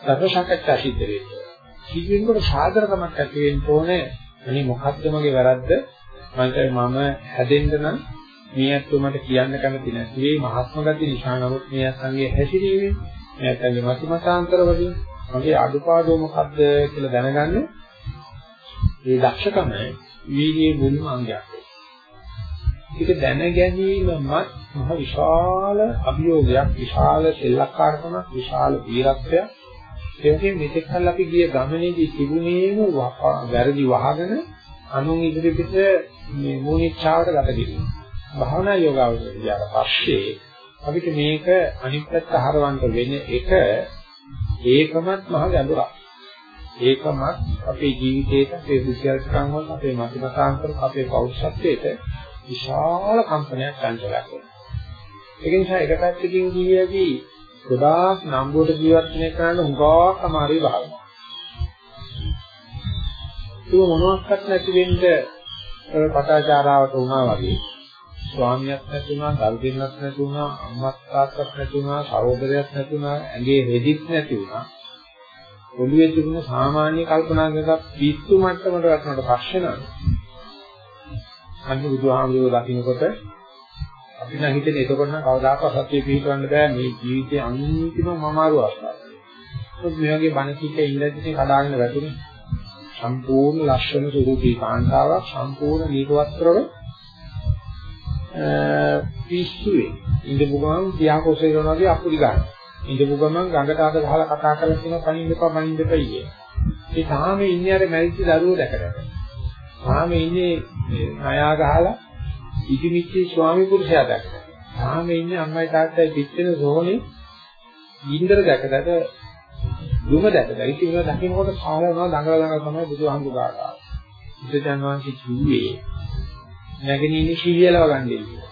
සත්‍ය සාකච්ඡා සිද්ධ වෙන්නේ. සිද්ධ වෙනකොට සාධරකමක් ඇති වෙන්න ඕනේ. අනේ මොකද්ද මගේ වැරද්ද? මම හැදෙන්න නම් මේ අත්තු මට කියන්න කැමති නැති වෙයි මහත්ම ගති නිසා නමුත් මේ අත්ංගේ හැසිරීමේ මේ අත්ංගේ මතිමතාන්තර වලින් මගේ අඩුපාඩු මොකද්ද කියලා දැනගන්න මේ දක්ෂකම වීර්යයේ මුල්ම අංගයක්. ඒක දැන ගැනීමමත් මහ විශාල අභියෝගයක්, විශාල සෙල්ලක්කාරකමක්, විශාල වීරත්වයක්. ඒකෙන් මෙතෙක් කල් අපි ගිය ගමනේදී තිබුණේම වැරදි වහගෙන අනුන් ඉදිරිපිට මේ මූණිච්චාවට ගත කිරීම. භාවනා යෝගාවචරය ගියාට පස්සේ අපිට මේක අනිත් පැත්ත හරවන්න වෙන එක ඒකමත් මහ ගැඹුරක්. ඒකමත් අපේ ජීවිතේට අපේ විද්‍යාත්මකම් වල අපේ මතකතාන්තර අපේ පෞරුෂත්වයට විශාල කම්පනයක් සංචලයක් වෙනවා. ඒක නිසා එක පැත්තකින් කියවි ගොඩාක් නම්බුවට ජීවත් වෙන කරන්න හුඟක් අමාරුයි භාවනාව. ඒක මොනවත් නැති වෙන්න පටාචාරාවට වුණා වගේ ස්වාමියක් නැති වුණා, දරු දෙන්නක් නැති වුණා, අම්මත් තාත්තත් නැති වුණා, සහෝදරයක් නැති වුණා, ඇඟේ රෙදිත් නැති වුණා. ඔළුවේ තිබුණ සාමාන්‍ය කල්පනා කරලා පිස්සු මට්ටමට වටනට පස්සේ නම් අන්න බුදුහාමුදුරුවෝ දකින්නකොට අපි නම් හිතන්නේ එතකොට නම් කවදාකවත් සත්‍ය පිළිගන්න බෑ මේ ජීවිතයේ අන්තිම මමාරු අවස්ථාව. මොකද මේ වගේ බණ කිච්ච ඉඳලා කඩාගෙන වැටුනේ. සම්පූර්ණ ලක්ෂණ ස්වරූපී කාන්තාවක් සම්පූර්ණ දීපවස්ත්‍රව පිස්සුවේ ඉඳපු ගමන් තියාකොසේ කරනවා වගේ අපුඩි ගන්න. ඉඳපු ගමන් ගඟට අත ගහලා කතා කරලා කියන කණින් දෙපා මනින් දෙපා ඉන්නේ. ඒ තාම ඉන්නේ අර මැරිච්ච දරුවෝ දැක දැක. තාම ඉන්නේ නයා ගහලා ඉදිමිච්ච ස්වාමි පුරුෂයා දැක. තාම ඉන්නේ අම්මයි තාත්තයි පිටින සෝනේ ඉන්දර දැක දැක දුම දැක දැක. ඉතින් ඒක දකින්නකොට කාලනවා දඟල දඟල තමයි බුදුහාමුදුරුවෝ ගාලා. ඉතින් වහන්සේ කිව්වේ නැගෙනින්නේ සීයලව ගන්නේ කියලා.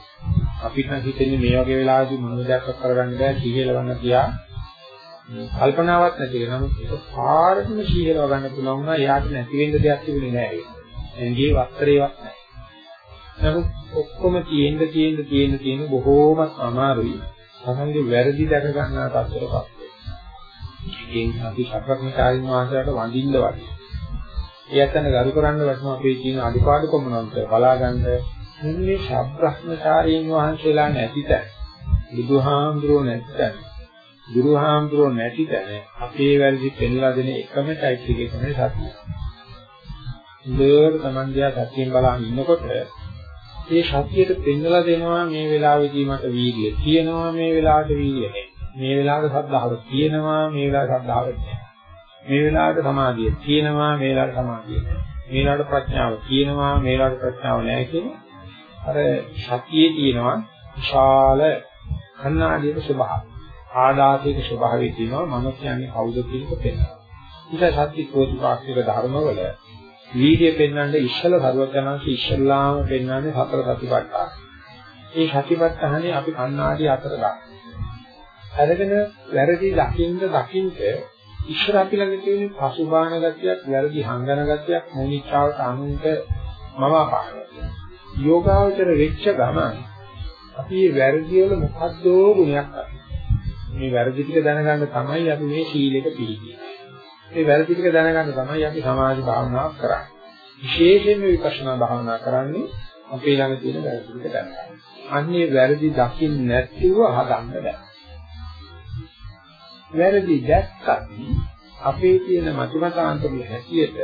අපිට නම් හිතෙන්නේ මේ වගේ වෙලාවදී මොනවද දෙයක් කරගන්න බෑ සීයලවන්න තියා කල්පනාවක් නැති වෙන නමුත් ඒක පාරටම සීයලව ගන්න පුළුවන් වුණා එයාට නැති වෙන්න දෙයක් තිබුණේ නෑ ඒක. එංගේ වස්ත්‍රේවත් නෑ. නමුත් ඔක්කොම තියෙන්න තියෙන්න තියෙන්න තියෙන බොහෝමත් අමාරුයි. තමන්ගේ වැරදි දැක ගන්නා තත්ත්වයකට. ඒකෙන් අපි සත්‍යඥාචාරින් වහන්සේලාට වඳින්න වගේ. ඒ අතන ගරු කරන්න වටම අපේ තියෙන අඩුපාඩුකම මොනවද බලා ගන්න මේ ශබ්‍රහ්මචාරීන් වහන්සේලා නැති තැන බුදුහාමුදුරුවෝ නැති තැන ගුරුහාමුදුරුවෝ නැති තැන අපේ වැරදි පෙන්ලා දෙන එකම চৈতසිකේ තමයි සත්‍ය. ඉතින් තමන් දිහා සත්‍යයෙන් බලන් ඉන්නකොට මේ සත්‍යයට පෙන්ලා දෙනවා මේ වෙලාවේදී මට වීර්යය තියෙනවා මේ වෙලාවට වීර්යය නැහැ. මේ වෙලාවට සද්ධාව තියෙනවා මේ වෙලාවට සද්ධාව නැහැ. මේ වෙලාවට සමාධිය තියෙනවා මේ වෙලාවට සමාධිය නැහැ. මේ වෙලාවට ප්‍රඥාව තියෙනවා මේ වෙලාවට ප්‍රඥාව නැහැ කියන අර සතියේ තියෙනවා විශාල කන්නාඩියක ස්වභාවය. ආදාසික ස්වභාවය තියෙනවා මම කියන්නේ කවුද කියන එක පෙන්නනවා. ඊට සත්‍ය කෝටිපාක්ෂික ධර්මවල වීර්ය පෙන්වන්න ඉස්සල සර්වඥාන්සේ ඉස්සල්ලාම පෙන්වන්නේ හතර සතිපට්ඨාන. මේ සතිපට්ඨානේ අපි කන්නාඩිය අතර දානවා. අරගෙන වැරදි දකින්න දකින්න ඉස්සර අපි ළඟ තියෙන පසුබාහන ගතියක්, වැරදි හංගන ගතියක්, මොනිච්චාවට අනුන්ට මම අපාරයි. යෝගාවචර වෙච්ච ගමන් අපි මේ වැරදි වල මොකද්ද ගුණයක් මේ වැරදි ටික දැනගන්න තමයි අපි මේ සීලෙක පිළිගන්නේ. මේ වැරදි ටික දැනගන්න තමයි අපි සමාධි භාවනාවක් කරන්නේ. විශේෂයෙන්ම විපස්සනා භාවනා කරන්නේ අපේ ළඟ තියෙන වැරදි ටික දැනගන්න. අන්නේ වැරදි දකින්න නැතිව හදන්න බෑ. වැරදි දැක්කත් අපේ තියෙන මතිමතාන්තම හැටියට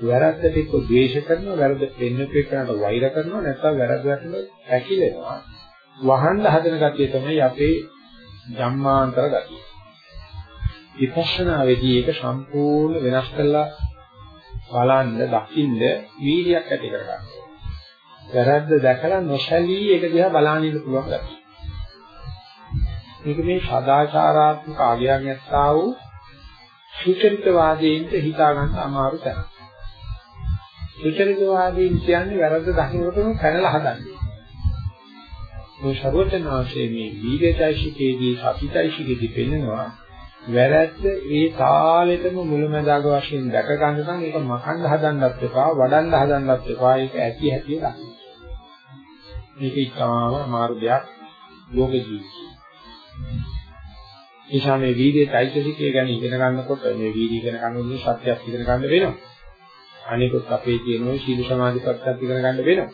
වැරද්දට එක්ක ද්වේෂ කරනවා වැරද්ද දෙන්නපේ කරනට වෛර කරනවා නැත්නම් වැරද්දට ඇකිලෙනවා වහන්න හදන ගතිය තමයි අපේ ජම්මාන්තර ගතිය. විපස්සනාවේදී ඒක සම්පූර්ණ වෙනස් කරලා බලන්න දකින්න වීර්යයක් ඇති කරගන්න. වැරද්ද දැකලා නොසැලී ඒක දිහා බලන්න ඉන්න පුළුවන් ගැතියි. මේක මේ සදාචාරාත්මක ආගයන් යත්තා වූ සුචරිතවාදීන්ට හිතා ගන්න අමාරු තැන. සුචරිතවාදීන් කියන්නේ වැරද්ද දකින්නකොටම පැනලා හදන්නේ. මේ ਸਰවචනාංශයේ මේ වීර්යචෛසිකේදී සතිචෛසිකේදී පෙන්නනවා වැරැද්ද ඒ තාලෙටම මුලමදාග වශයෙන් දැක ගන්න නම් ඒක මකන්න හදන්නත් එපා වඩන්න හදන්නත් එපා ඒක ඇති හැටි දකින්න. මේක ඉතාම අමාරු දෙයක් ලෝක ජීවිතේ. එනිසා මේ වීර්යයේ চৈতසිකය ගැන ඉගෙන ගන්නකොට මේ වීර්යය ඉගෙන ගන්න සත්‍යයක් ඉගෙන ගන්න වෙනවා. අනිකුත් අපේ තියෙන ওই සීල සමාධි ප්‍රත්‍යක්ෂ ඉගෙන ගන්න වෙනවා.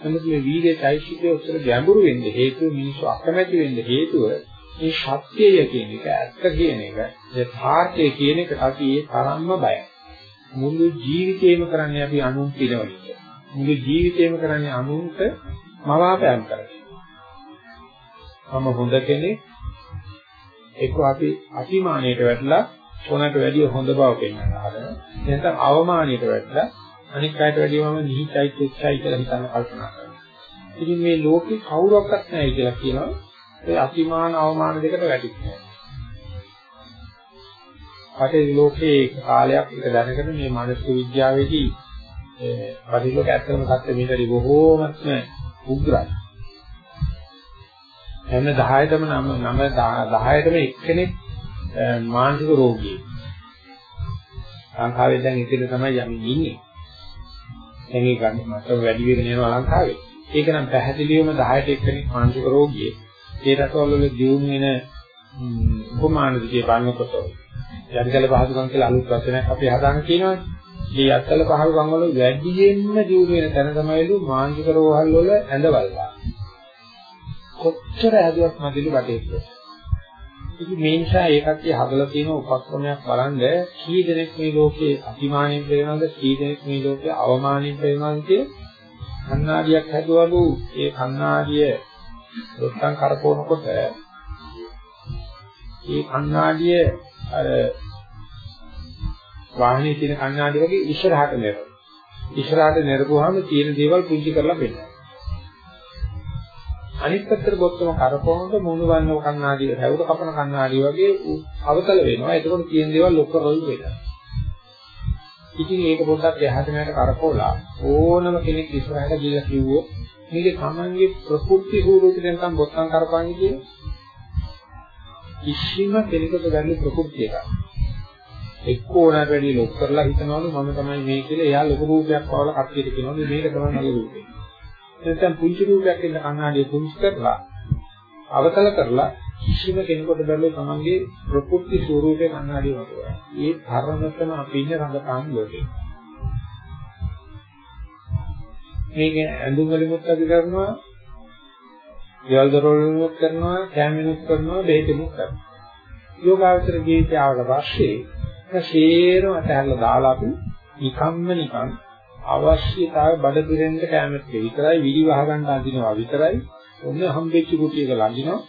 නමුත් මේ වීර්යයේ চৈতසිකය උත්තර ගැඹුරු වෙන්න හේතුව මිනිස්සු අකමැති වෙන්න හේතුව මේ සත්‍යය කියන එක ඇත්ත කියන එක යථාර්ථය කියන එක අපි ඒ තරම්ම බයයි. මුළු ජීවිතේම කරන්නේ අපි අනුන් පිනවලින්. මුළු ජීවිතේම කරන්නේ අනුන්ට මවාපෑම් කරන්නේ. මම හොඳ කෙනෙක් එක්ක අපි අතිමානයට වැටලා කොනට වැඩිය හොඳ බව පෙන්වන්න හදනවා. නැත්නම් අවමානයට වැටලා අනික් අයට වැඩිය මම නිහිතයි තුච්චයි කියලා හිතන කල්පනා කරනවා. ඉතින් මේ ලෝකේ කවුරක්වත් නැහැ කියලා කියනවා. ඒ අතිමාන අවමාන දෙකට වැටිච්චා. අපේ ලෝකේ කාලයක් එක දැනගෙන මේ මානසික විද්‍යාවේදී ඒ පරිලෝක ඇත්තම සත්‍ය මේකදී බොහෝමත්ම උග්‍රයි. හැම 10ටම නම නම 10ටම එක්කෙනෙක් මානසික රෝගියෙක්. ලංකාවේ දැන් ඉතින් තමයි යමින් ඉන්නේ. දැන් ඒ ගන්න මට වැඩි වෙගෙන යනවා ලංකාවේ. ඒක නම් පැහැදිලිවම 10ට එක්කෙනෙක් මානසික රෝගියෙක්. ඒ රටවල වල දියුණු වෙන උපමාන දිගේ බලනකොට යටිකල පහසුකම් කියලා අලුත් වචනයක් අපි හදාගෙන කියනවානේ. මේ යටිකල පහසුකම් වල වැඩියෙන්ම දියුණු වෙන තැන තමයිලු මානසික රෝහල් වල ඇඳවල්ලා. කොච්චර ඇදුවත් මදිලු වටේට. ඉතින් මේ නිසා ඒකත් හදලා තියෙන උපක්‍රමයක් බලන්න කී දෙනෙක් මේ ලෝකේ අතිමානයෙන් පේනවද කී දෙනෙක් මේ ලෝකේ අවමානයෙන් පේනවද කිය කන්නාඩියක් හැදුවලු ඒ කන්නාඩිය රොත්තම් කරකවනකොට ඒ කන්නාඩිය අර වාහනේ තියෙන කන්නාඩිය වගේ ඉස්සරහට නෙරව. ඉස්සරහට නෙරපුවාම තියෙන දේවල් පුංචි කරලා පෙන්නනවා. අනිත් පැත්තට බොත්තම කරකවනකොට මුණු වන්නව කන්නාඩිය හැවුර කපන කන්නාඩිය වගේ අවතල වෙනවා. එතකොට තියෙන දේවල් ලොක්ක රොල් වෙනවා. ඉතින් ඒක පොඩ්ඩක් එහාට මෙහාට කරකවලා ඕනම කෙනෙක් ඉස්සරහට ගිහලා කිව්වොත් මේක තමන්ගේ ප්‍රකෘති ස්වරූපයෙන් නැත්නම් බොත්තම් කරපන්නේ කියන කිසිම කෙනෙකුට ගන්න ප්‍රකෘති එකක්. එක්ක ඕනකට වැඩි ලොක් කරලා හිතනවලු මම තමයි මේ කියලා එයා ලොකු රූපයක් වවලා කට්ටියට කියනවලු මේක තමයි මගේ රූපය. නැත්නම් පුංචි රූපයක් ඉන්න කන්නාඩිය පුංචි කරලා අවතල කරලා කිසිම කෙනෙකුට බැලුවොත් තමන්ගේ ප්‍රකෘති ස්වරූපේ කන්නාඩිය වගේ. ඒ ධර්මතම අපි ඉන්න රඟපාන ලෝකේ. මේක ඇඳුම් වලිමුත් අපි කරනවා ගෙවල් දොරවල් වලිමුත් කරනවා කැමිනුත් කරනවා බෙහෙතමුත් කරනවා යෝගාවචර ජීවිතය ආවට පස්සේ ශේරම අතහැරලා දාලා අපි නිකම්ම නිකන් අවශ්‍යතාවය බඩ පිරෙන්න කැමති විතරයි විලි වහ ගන්න අඳිනවා විතරයි ඔන්න හම්බෙච්ච කුටියක ළඟිනවා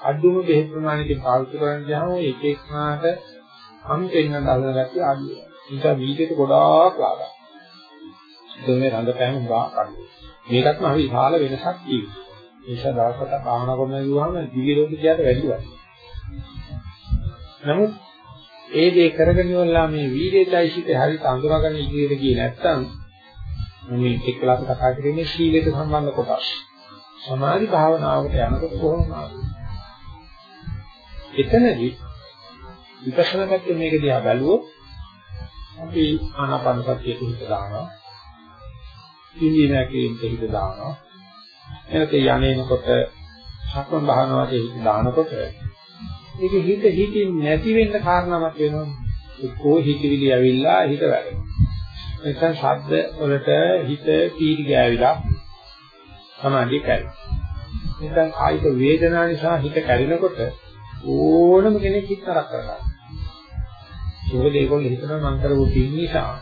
අඩුම බෙහෙත් ප්‍රමාණයකින් පාවිච්චි කරන්න ගියාම එක එක්කනට හම් දෙන්නට අදගත්තේ අඩුයි. ඒක වීදේට ගොඩාක් ලාභයි. මේ රංගපෑම හුඟා කඩු. මේකත්ම අපි විශාල වෙනසක් තියෙනවා. ඒ නිසා දවසකට භාවනා කරනවා කියුවාම දිව්‍ය ලෝකෙ ගියාට වැඩි වෙනවා. නමුත් ඒ දේ කරගෙන ඉවරලා මේ වීර්යයිසිතේ හරියට අඳුරගෙන ඉදිරියට ගියේ නැත්නම් මේ එක්කලාට කතා කරන්නේ සීලයට සම්බන්ධ කොටස්. සමාධි භාවනාවට යනකොට කොහොමද? එතනදී විපස්සනා පැත්තේ මේක දිහා බැලුවොත් අපි ආනාපාන සතියට හිත දානවා ඉන්දිය නැකේින් දෙහිද දානවා. එනත යන්නේනකොට සක්මන් භාවනාවේ හිත දානකොට ඒක හිත හිතින් නැති වෙන්න කාරණාවක් වෙනවා. එක්කෝ හිතවිලි ඇවිල්ලා හිත වැඩෙනවා. නැත්නම් ශබ්ද වලට හිත පීඩි ගෑවිලා සමාධිය කැරෙනවා. නැත්නම් කායික වේදනා නිසා හිත කැරෙනකොට ඕනම කෙනෙක් හිත තරක් කරගන්නවා. මොකද ඒගොල්ලෝ හිතනවා මං කරපු පින් නිසා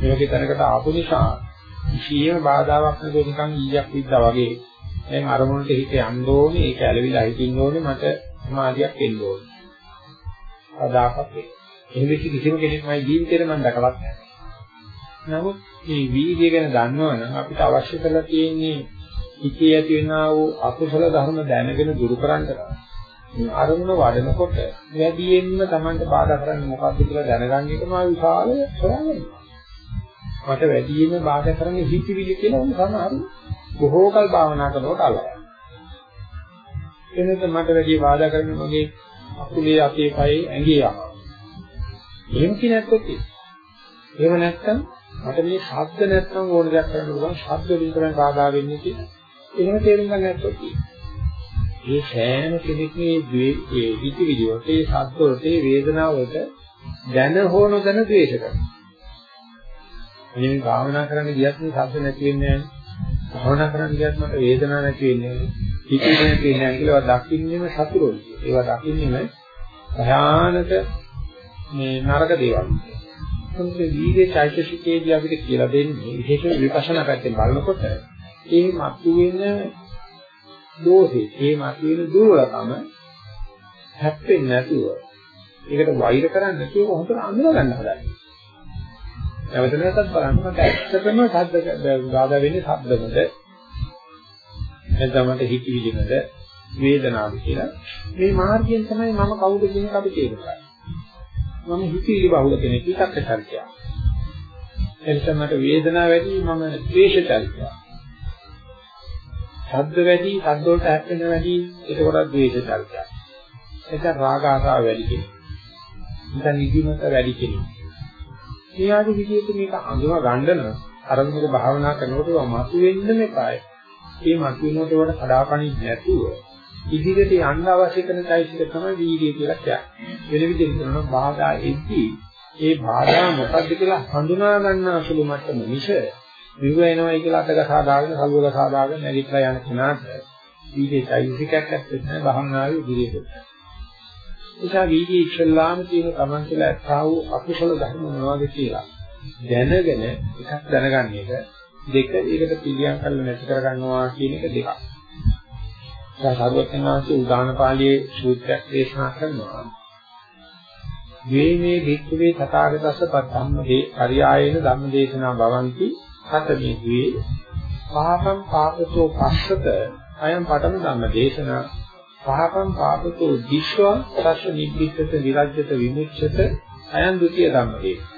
මේකේ තැනකට ආපු නිසා කිසියම් බාධාවක් නැතුව නිකන් ඊයක් විද්දා වගේ දැන් අරමුණට හිත යන්න ඕනේ ඒක ඇලවිලා හිටින්න ඕනේ මට සමාධියක් එන්න ඕනේ. අදාකත් එහෙම වෙච්ච කිසිම කෙනෙක් මගේ ජීවිතේට මම දැකලත් නැහැ. නමුත් මේ වීර්යය ගැන දන්නවනම් අපිට අවශ්‍ය කරලා තියෙන්නේ හිතේ ඇති වෙනා වූ අකුසල ධර්ම දැනගෙන දුරු කරන්න මේ අරමුණ වඩනකොට වැඩියෙන්ම Tamanට බාධා කරන්නේ මොකක්ද කියලා දැනගන්න එකම විශාල ප්‍රයත්නයක්. මට වැඩියෙන්ම බාධා කරන්නේ හිතවිලි කියලා උන් සමහරු බොහෝ කල් භාවනා කරනකොට අල්ලනවා. එනකොට මට වැඩි බාධා කරන්නේ මගේ අකුලේ අපේ කයේ ඇඟේ යනවා. එහෙම කිනැත්තොත් එහෙම නැත්නම් මට මේ ශබ්ද නැත්නම් ඕන දෙයක් කරන්න පුළුවන් ශබ්ද විතරයි බාධා වෙන්නේ කියලා. එහෙම තේරුම් ගන්න නැත්තොත් මේ සෑම කෙනෙක්ම මේ ඒ හිතවිලි වලට ඒ ශබ්ද වලට ඒ වේදනාව වලට දැන හෝ නොදැන ද්වේෂ කරනවා. මේ භාවනා කරන්න ගියත් මේ ශබ්ද නැති වෙන්නේ නැහැ. භාවනා කරන්න ගියත් මට වේදනාවක් නැති වෙන්නේ නැහැ. හිතවිලි නැති වෙන්නේ නැහැ කියලා දකින්නේම සතුරුයි. ඒවා දකින්නේම භයානක මේ නරක දේවල්. මොකද වීර්ය චෛතසිකයේදී අපිට කියලා දෙන්නේ විශේෂ විපස්සනා පැත්තෙන් බලනකොට ඒ මතුවෙන දෝෂේ, ඒ මතුවෙන දුර්වලකම හැප්පෙන්නේ නැතුව ඒකට වෛර කරන්නේ නැතුව හොඳට අඳුර ගන්න හදන්නේ. නැවත නැවතත් බලන්න මට ඇත්තටම ශබ්ද බාධා වෙන්නේ ශබ්දමද නැත්නම් මට හිතවිලිමද වේදනාව කියලා මේ මාර්ගයෙන් තමයි මම කවුද කියන එක අපි තේරුම් ගන්න. මම හිතවිලි බහුල කෙනෙක් විතක්ක චර්චය. එනිසා මට වේදනාව වැඩි මම ද්වේෂ චර්චය. ශබ්ද වැඩි, ශබ්ද වලට හැප්පෙන වැඩි, ඒකකොට ද්වේෂ චර්චය. ඒක රාග ආසාව වැඩි කෙනෙක්. නැත්නම් නිදිමත වැඩි කෙනෙක්. මේ ආදි විදිහට මේක අඳුර ගන්න නම් අරමුණේ භාවනා කරනකොට මතු වෙන්න මෙපායි. ඒ මතු වෙනකොට වල කඩාපණින් නැතුව ඉදිරියට යන්න අවශ්‍ය කරන চৈতසික තමයි වීර්යය කියලා කියන්නේ. වෙන විදිහට කියනවා බාධා එද්දී ඒ බාධා මොකද්ද කියලා හඳුනා ගන්න අසුළු මට්ටම මිස විව වෙනවයි කියලා අතගසා දාගෙන කල්වල සාදාගෙන නැගිටලා යන කෙනාට ඊටයි චෛතසිකයක් ඇත්තේ නැහැ භවනාවේ ඉදිරියට. නිසා වීර්යය ඉස්සල්ලාම තියෙන Taman කියලා අත්තා වූ අකුසල ධර්ම මොනවද කියලා දැනගෙන එකක් දැනගන්න එක දෙක ඒකට පිළියම් කරලා නැති කරගන්නවා කියන එක දෙකක්. සාරවත්නාංශ උදාන පාළියේ සූත්‍රයක් දේශනා කරනවා. ද්වේමේ භික්ඛවේ තථාගතස්ස පද්ධම්මේ පරියායේන ධම්මදේශනා භවಂತಿ හතමේ ද්වේ පහකම් පාපතෝ පස්සත අයම් පඨම ධම්මදේශනා පහකම් පාපතෝ දිශ්ව රස නිබ්බිතත විරජ්‍යත විමුච්ඡත අයම් ဒ ුතිය ධම්මදේශනා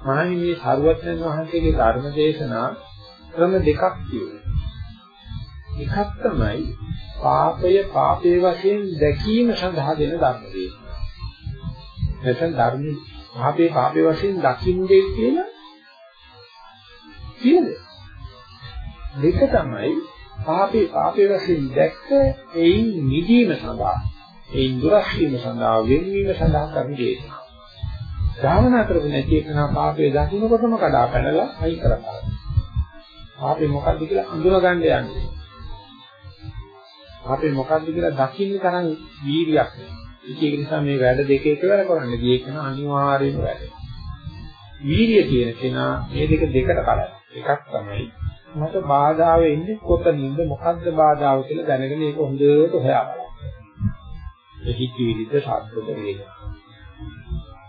මහණෙනි මේ සාරවත්යන් වහන්සේගේ ධර්ම දේශනා ක්‍රම දෙකක් තියෙනවා. එකක් තමයි පාපය පාපයේ වශයෙන් දැකීම සඳහා දෙන ධර්ම දේශනා. නැත්නම් ධර්ම පාපේ පාපේ වශයෙන් දකින්නේ කියලා කියන්නේ. දෙක තමයි පාපේ පාපේ වශයෙන් දැක්ක එයින් නිදීම සඳහා එයින් දුරස් වීම සඳහා වෙන්වීම සඳහා කරන දේශනා. භාවනා කරපු නැති එකනා පාපේ දකින්නකොටම කඩා පැනලා අයි කරනවා. පාපේ මොකද්ද කියලා අඳුන ගන්න යන්නේ. අපේ මොකද්ද කියලා දකින්න තරම් වීර්යයක් නැහැ. ඒක නිසා මේ වැඩ දෙක එකවර කරන්න ගියේ කෙන අනිවාර්යයෙන්ම වැඩ. වීර්ය කියන කෙනා මේ දෙක දෙකට කලන. එකක් තමයි මට බාධාව එන්නේ කොතනින්ද මොකද්ද බාධාව කියලා දැනගෙන ඒක හොඳට හොයා බලන්න. ඒ හිතවිලිද ශබ්දද වේද.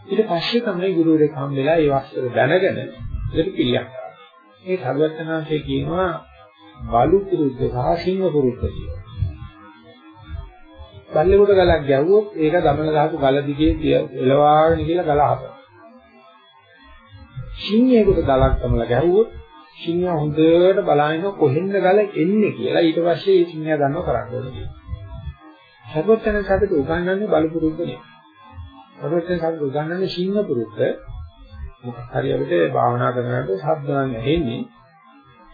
ඊට පස්සේ තමයි ගුරුවරයෙක් හම්බෙලා ඒ වස්තුව දැනගෙන ඒකට පිළියක් කරනවා. මේ සර්වඥාන්සේ කියනවා බලු පුරුද්ද සහ සිංහ පුරුද්ද කියලා. බල්ලෙකුට ගලක් ගැහුවොත් ඒක දමන ගහපු ගල දිගේ එලවාගෙන කියලා ගල හදනවා. සිංහයෙකුට ගලක් තමලා ගැහුවොත් සිංහයා හොඳට බලන කොහෙන්ද ගල එන්නේ කියලා ඊට පස්සේ ඒ සිංහයා දන්නව කරන්න ඕනේ. සර්වඥයන් සාදක උගන්වන්නේ බලපුරුද්ද නෙවෙයි. සර්වඥයන් සාදක උගන්වන්නේ සිංහ පුරුද්ද. මොකක් හරි අපිට භාවනා කරනකොට ශබ්දයන් ඇහෙන්නේ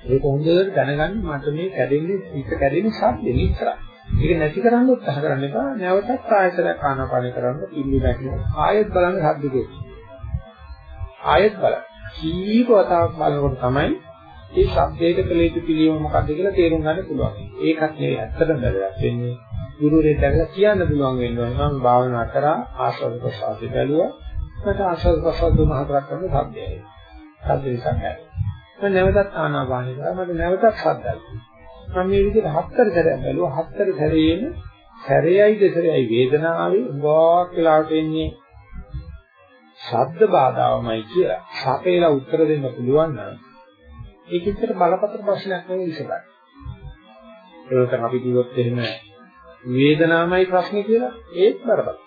ඒක හොඳට දැනගන්න මට මේ කැඩෙන්නේ පිට කැඩෙන්නේ ශබ්දෙ විතරයි. ඒක නැති කරන්න උත්සාහ කරන්න එපා. නැවතත් ආයතනයක් ආනාපානය කරන්න පිළිවි දැක්කම ආයෙත් බලන්න ශබ්දෙ ආයෙත් බලන්න. කීප වතාවක් බලනකොට තමයි මේ ශබ්දයට කළ යුතු පිළිවෙල මොකක්ද කියලා තේරුම් ගන්න පුළුවන්. ඒකත් නෙවෙයි ඇත්තටම වැදගත් වෙන්නේ. ගුරුවරයෙක් දැකලා කියන්න පුළුවන් වෙනවා මම භාවනා කරා ආස්වාද ප්‍රසආද බැලුවා. මට ආස්වාද ප්‍රසආද තුන හතරක් කරන ශබ්දයයි. ශබ්ද විසංගය. මම නැවතත් ආනාපානය කරා මට නැවතත් ශබ්දයි. මම මේ විදිහට හතර සැරයක් බැලුවා හතර සැරේම සැරේයි දෙසරේයි වේදනාවේ උගාවක් වෙලාවට එන්නේ ශබ්ද බාධාවමයි කියලා සාපේලා උත්තර දෙන්න පුළුවන් නම් ඒකෙච්චර බලපත්‍ර ප්‍රශ්නයක් නෙවෙයි ඉස්සරහ. ඒකට අපි කිව්වොත් එහෙම වේදනාවමයි ප්‍රශ්නේ කියලා ඒත් බරපතල.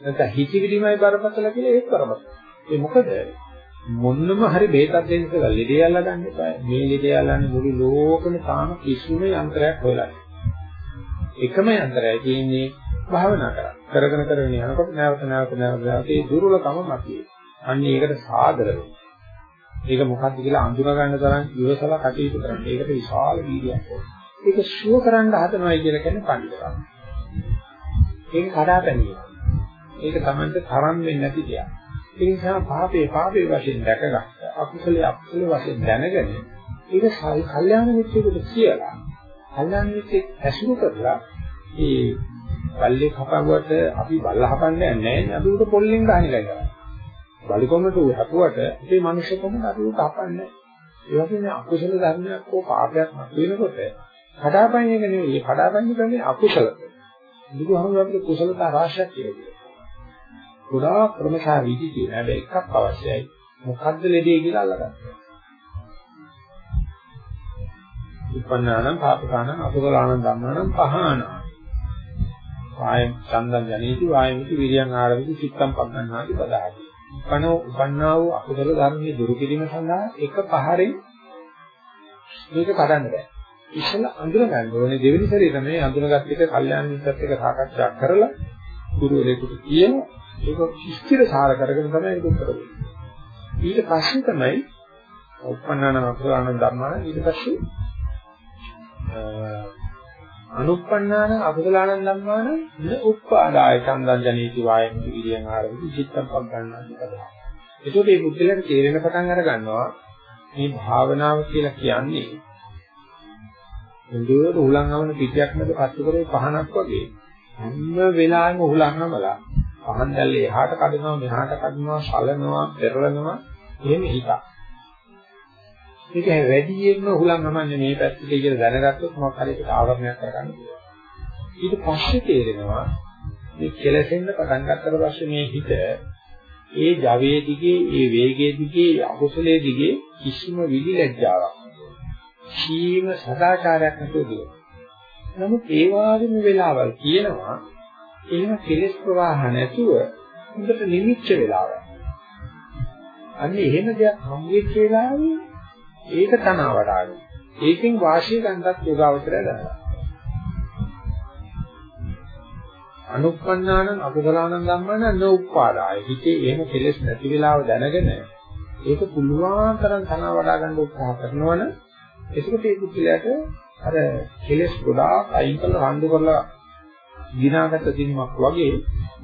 නැත්නම් හිතවිලිමයි බරපතල කියලා ඒත් බරපතල. ඒ මොකද මොන්නම හරි බේතක් දෙන්න කියලා ලෙඩේ අල්ලා ගන්න එපා. මේ ලෙඩේ අල්ලන්නේ මුළු ලෝකෙම තාම කිසිම යන්ත්‍රයක් හොයලා එකම යන්ත්‍රයයි තියෙන්නේ භාවනා කරා. කරගෙන කරගෙන යනකොට නැවත නැවත නැවත ඒ දුර්වලකම මතුවේ. අන්න ඒකට සාදර වෙන්න. ඒක මොකක්ද කියලා අඳුර ගන්න තරම් ඉවසලා කටයුතු කරන්න. ඒකට විශාල වීර්යයක් ඕනේ. ඒක ෂුව කරන්න හදනවයි කියලා කියන්නේ පඬිතුකම. ඒක කඩාපැනිය. ඒක තමයි තරම් වෙන්නේ නැති දෙයක්. ඒ නිසා පාපේ පාපේ වශයෙන් දැකගත්ත අකුසලයේ අකුසල වශයෙන් දැනගෙන ඒක කල්යාණ මිත්‍රයෙකුට කියලා කල්යාණ මිත්‍රෙක් ඇසුරු කරලා ඒ බල්ලේ කපුවට අපි බල්ල හපන්නේ නැහැ අපි උඩ පොල්ලෙන් ගහන එකයි කරන්නේ. බලිකොමට උ හපුවට මේ මිනිස්සු කොහොමද අපි උඩ හපන්නේ? ඒ වගේම අකුසල ධර්මයක් හෝ පාපයක් මත වෙනකොට කඩාපැන එක නෙවෙයි. මේ කඩාපැන කියන්නේ අකුසල. බුදුහාමුදුරුවෝ අපිට කුසලතා රාශියක් කියලා කියනවා. ගොඩාක් ක්‍රමසා විදි තියෙන හැබැයි එකක් අවශ්‍යයි. මොකද්ද ලෙඩේ කියලා අල්ලගන්න. උපන්නානම් පාපකානම් අසුකලානම් ධම්මානම් පහාන. වායම් චන්දං ජනේති වායමිති විරියං ආරවිති චිත්තං පග්ගණ්ණාති පදාති. උපනෝ උපන්නා වූ අකුසල ධර්මයේ දුරු කිරීම සඳහා එක පහරෙන් මේක කඩන්න බෑ. ඉස්සෙල්ල අඳුර ගන්න ඕනේ දෙවෙනි සැරේ තමයි අඳුනගත් එක කල්යාණ මිත්‍රත් එක්ක සාකච්ඡා කරලා ගුරුවරයෙකුට කියන ඒක ස්ථිර සාර කරගෙන තමයි ඒක උත්තර දෙන්නේ. ඊට පස්සේ තමයි උපන්නාන අකුසලාන ධර්මන ඊට පස්සේ අනුප්පන්නාන අකුසලාන ධම්මාන න උප්පාදාය චන්දං ජනීති වායම් පිළියන් ආරම්භ චිත්තම් පක් ගන්නාදී පදා. ඒකෝ මේ බුද්ධලට තේරෙන පටන් අර ගන්නවා මේ භාවනාව කියලා කියන්නේ හොඳට උලන් අවන පිටියක් මැද පත්තු කරේ පහනක් වගේ හැම වෙලාවෙම උලන් නමලා පහන් දැල්ලේ එහාට කඩනවා මෙහාට කඩනවා සලනවා පෙරලනවා එහෙම හිතක්. මේක වැඩියෙන්ම උලන් නමන්නේ මේ පැත්තට කියලා දැනගත්තොත් මොකක් හරි ඒකට ආවරණයක් කරගන්න පුළුවන්. ඊට පස්සේ තේරෙනවා මේ කෙලසෙන්න පටන් ගත්තට පස්සේ මේ හිත ඒ ජවයේ දිගේ ඒ වේගයේ දිගේ අකුසලයේ දිගේ කිසිම විදි ලැජ්ජාවක් සීම සදාචාරයක් නැතුව දුවන. නමුත් ඒ වගේම වෙලාවල් කියනවා එහෙම කෙලෙස් ප්‍රවාහ නැතුව හොඳට නිමිච්ච වෙලාවක්. අන්න එහෙම දෙයක් හම් වෙච්ච වෙලාවේ ඒක තනවා වඩාගෙන. ඒකෙන් වාසිය ගන්නත් යෝගාවචරය ගන්නවා. අනුප්පන්නාන අකුසලානං ධම්මන නෝපාදාය. හිතේ එහෙම කෙලෙස් නැති වෙලාව දැනගෙන ඒක පුළුවන් තරම් තනවා වඩා ගන්න උත්සාහ කරනවනේ එතකොට ඒ පුද්ගලයාට අර කෙලෙස් ගොඩාක් අයින් කරලා රණ්ඩු කරලා දිනාගත දිනමක් වගේ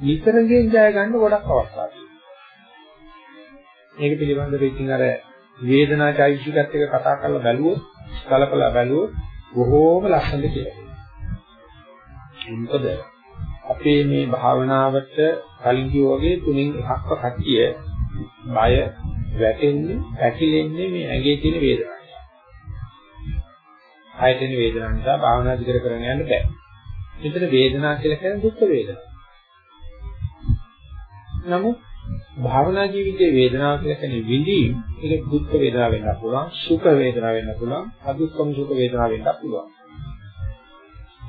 නිතරගෙන් ජය ගන්න ගොඩක් අවස්ථා මේක පිළිබඳව ඉතින් අර වේදනා චෛතසිකත් එක කතා කරලා බැලුවොත්, කලකලා බැලුවොත් බොහෝම ලස්සනද කියලා. මොකද අපේ මේ භාවනාවට කලින් වගේ තුنين එකක්ව කතිය බය වැටෙන්නේ, පැකිලෙන්නේ මේ ඇඟේ තියෙන වේදනාව. ආයතන වේදනාව නිසා භාවනා දිගට කරගෙන යන්න බෑ. මෙතන වේදනාව කියලා කියන්නේ දුක් වේදනාව. නමුත් භාවනා ජීවිතයේ වේදනාව කියලා කියන්නේ විඳීම් ඒක දුක් වේදනාව වෙන්න පුළුවන්, සුඛ වේදනාව වෙන්න පුළුවන්, අදුක්කම සුඛ වේදනාව වෙන්න පුළුවන්.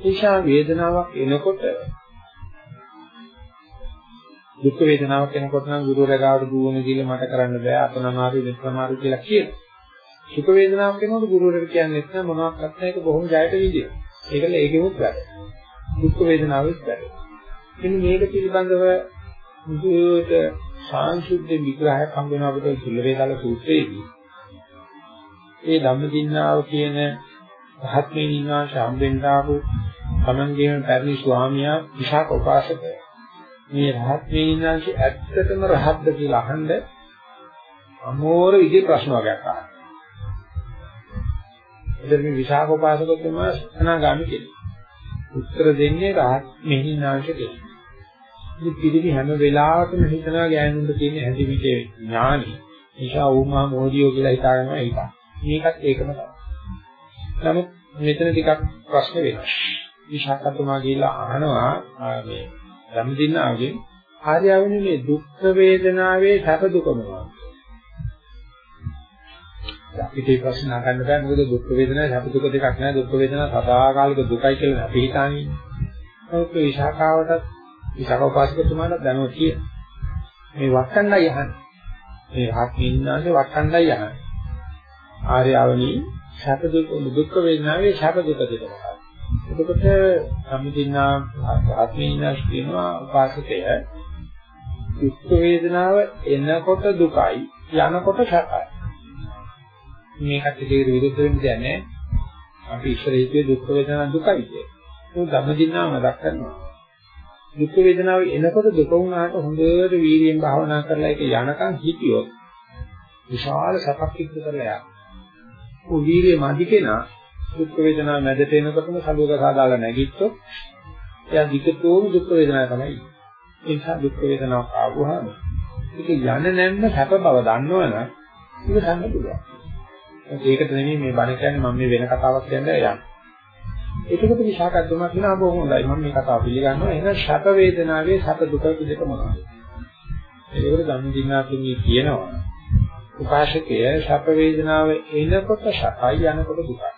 ඒෂා වේදනාවක් එනකොට දුක් වේදනාවක් එනකොට නම් ගුරුවරයා ගාවට දුවන කියලා මට කරන්න බෑ අතනමාරු මෙතනමාරු කියලා කියනවා. සුඛ වේදනාවක් වෙනකොට ගුරුවරට කියන්නේ නැත්නම් මොනවත් නැත්නම් ඒක බොහොම ජයට විදිනවා. ඒකල ඒකෙමුත් වැඩ. දුක් වේදනාවෙත් වැඩ. මෙන්න මේක පිළිබඳව මුදුවට සාංශුද්ධ විග්‍රහයක් හම් වෙන අපිට සුල්ල වේදාල සූත්‍රයේදී ඒ ධම්මදින්නාව කියන රහත්මේ නිවාස හම්බෙන්න ආපු තමන්ගේම පැරණි ස්වාමියා විශාක උපාසකය. මේ රහත්මේ නිවාස ඇත්තටම රහත්ද කියලා අහන්න අමෝර විදිහේ ප්‍රශ්න වර්ගයක් අහනවා. එතන මේ විශාක උපාසකතුමා අනාගාමී කෙනෙක්. උත්තර දෙන්නේ රහත් මෙහිනාංශ කෙනෙක්. ඉතින් පිළිවි හැම වෙලාවකම හිතනවා ගෑනුන්ට තියෙන හැදිවිතේ ඥානි. නිසා ඌමා මොඩියෝ කියලා හිතාගෙනවා ඒක. මේකත් ඒකම තමයි. නමුත් මෙතන ටිකක් ප්‍රශ්න වෙනවා. විශාකතුමා ගිහිල්ලා අහනවා මේ ධම්මදින්නාගෙන් ආර්යවනි මේ දුක් වේදනාවේ සැප දුක මොනවද? අපිට මේ ප්‍රශ්න අහන්න බෑ මොකද දුක් වේදනා සැප දුක දෙකක් නෑ දුක් වේදනා සදාකාලික දුකයි කියලා අපි හිතානේ. ඒක විශාකාවටත් විශාක උපාසකතුමාට දැනුව කිය. මේ වක්කණ්ඩයි අහන්නේ. මේ රහත් නින්නාගේ වක්කණ්ඩයි අහන්නේ. ආර්යවනි සැප දුක් දුක් වේදනාවේ සැප දුක දෙක මොකක්ද? එතකොට සම්මිතින්නා ආත්මීනා කියනවා උපාසකය දුක් වේදනාව එනකොට දුකයි යනකොට සැපයි. මේකට දෙක විරුද්ධ වෙන්න දෙයක් නැහැ. අපි ඉස්සර හිතුවේ දුක් වේදනා දුකයි කියලා. ඒක ධම්මදින්නාව මතක් කරනවා. දුක් වේදනාව එනකොට දුක වුණාට හොඳට වීර්යයෙන් භාවනා කරලා ඒක යනකම් හිටියොත් විශාල සපක් ඉක්ක කරලා යනවා. ਉਹ වීර්යය මදි කෙනා දුක් වේදනාව මැදට එනකොටම සලුවක සාදාලා නැගිට්ටොත් එයා විකතෝම දුක් වේදනාව තමයි. ඒ නිසා දුක් වේදනාවක් ආවොහම ඒක යන නැන්න සැප බව දන්නවනම් ඒක ගන්න පුළුවන්. ඒකට නෙමෙයි මේ බණ කියන්නේ මම මේ වෙන කතාවක් කියන්නේ යන්නේ. ඒකකට විශාකද්දමක් කියනවා බොහොම හොඳයි මම මේ කතාව පිළිගන්නවා. එහෙනම් සැප වේදනාවේ සැප දුක දෙක මොනවද? ඒකට ධම්මදිනාතුන්ගේ කියනවා උපාසකය සැප වේදනාව එනකොට සැපයි යනකොට දුකයි.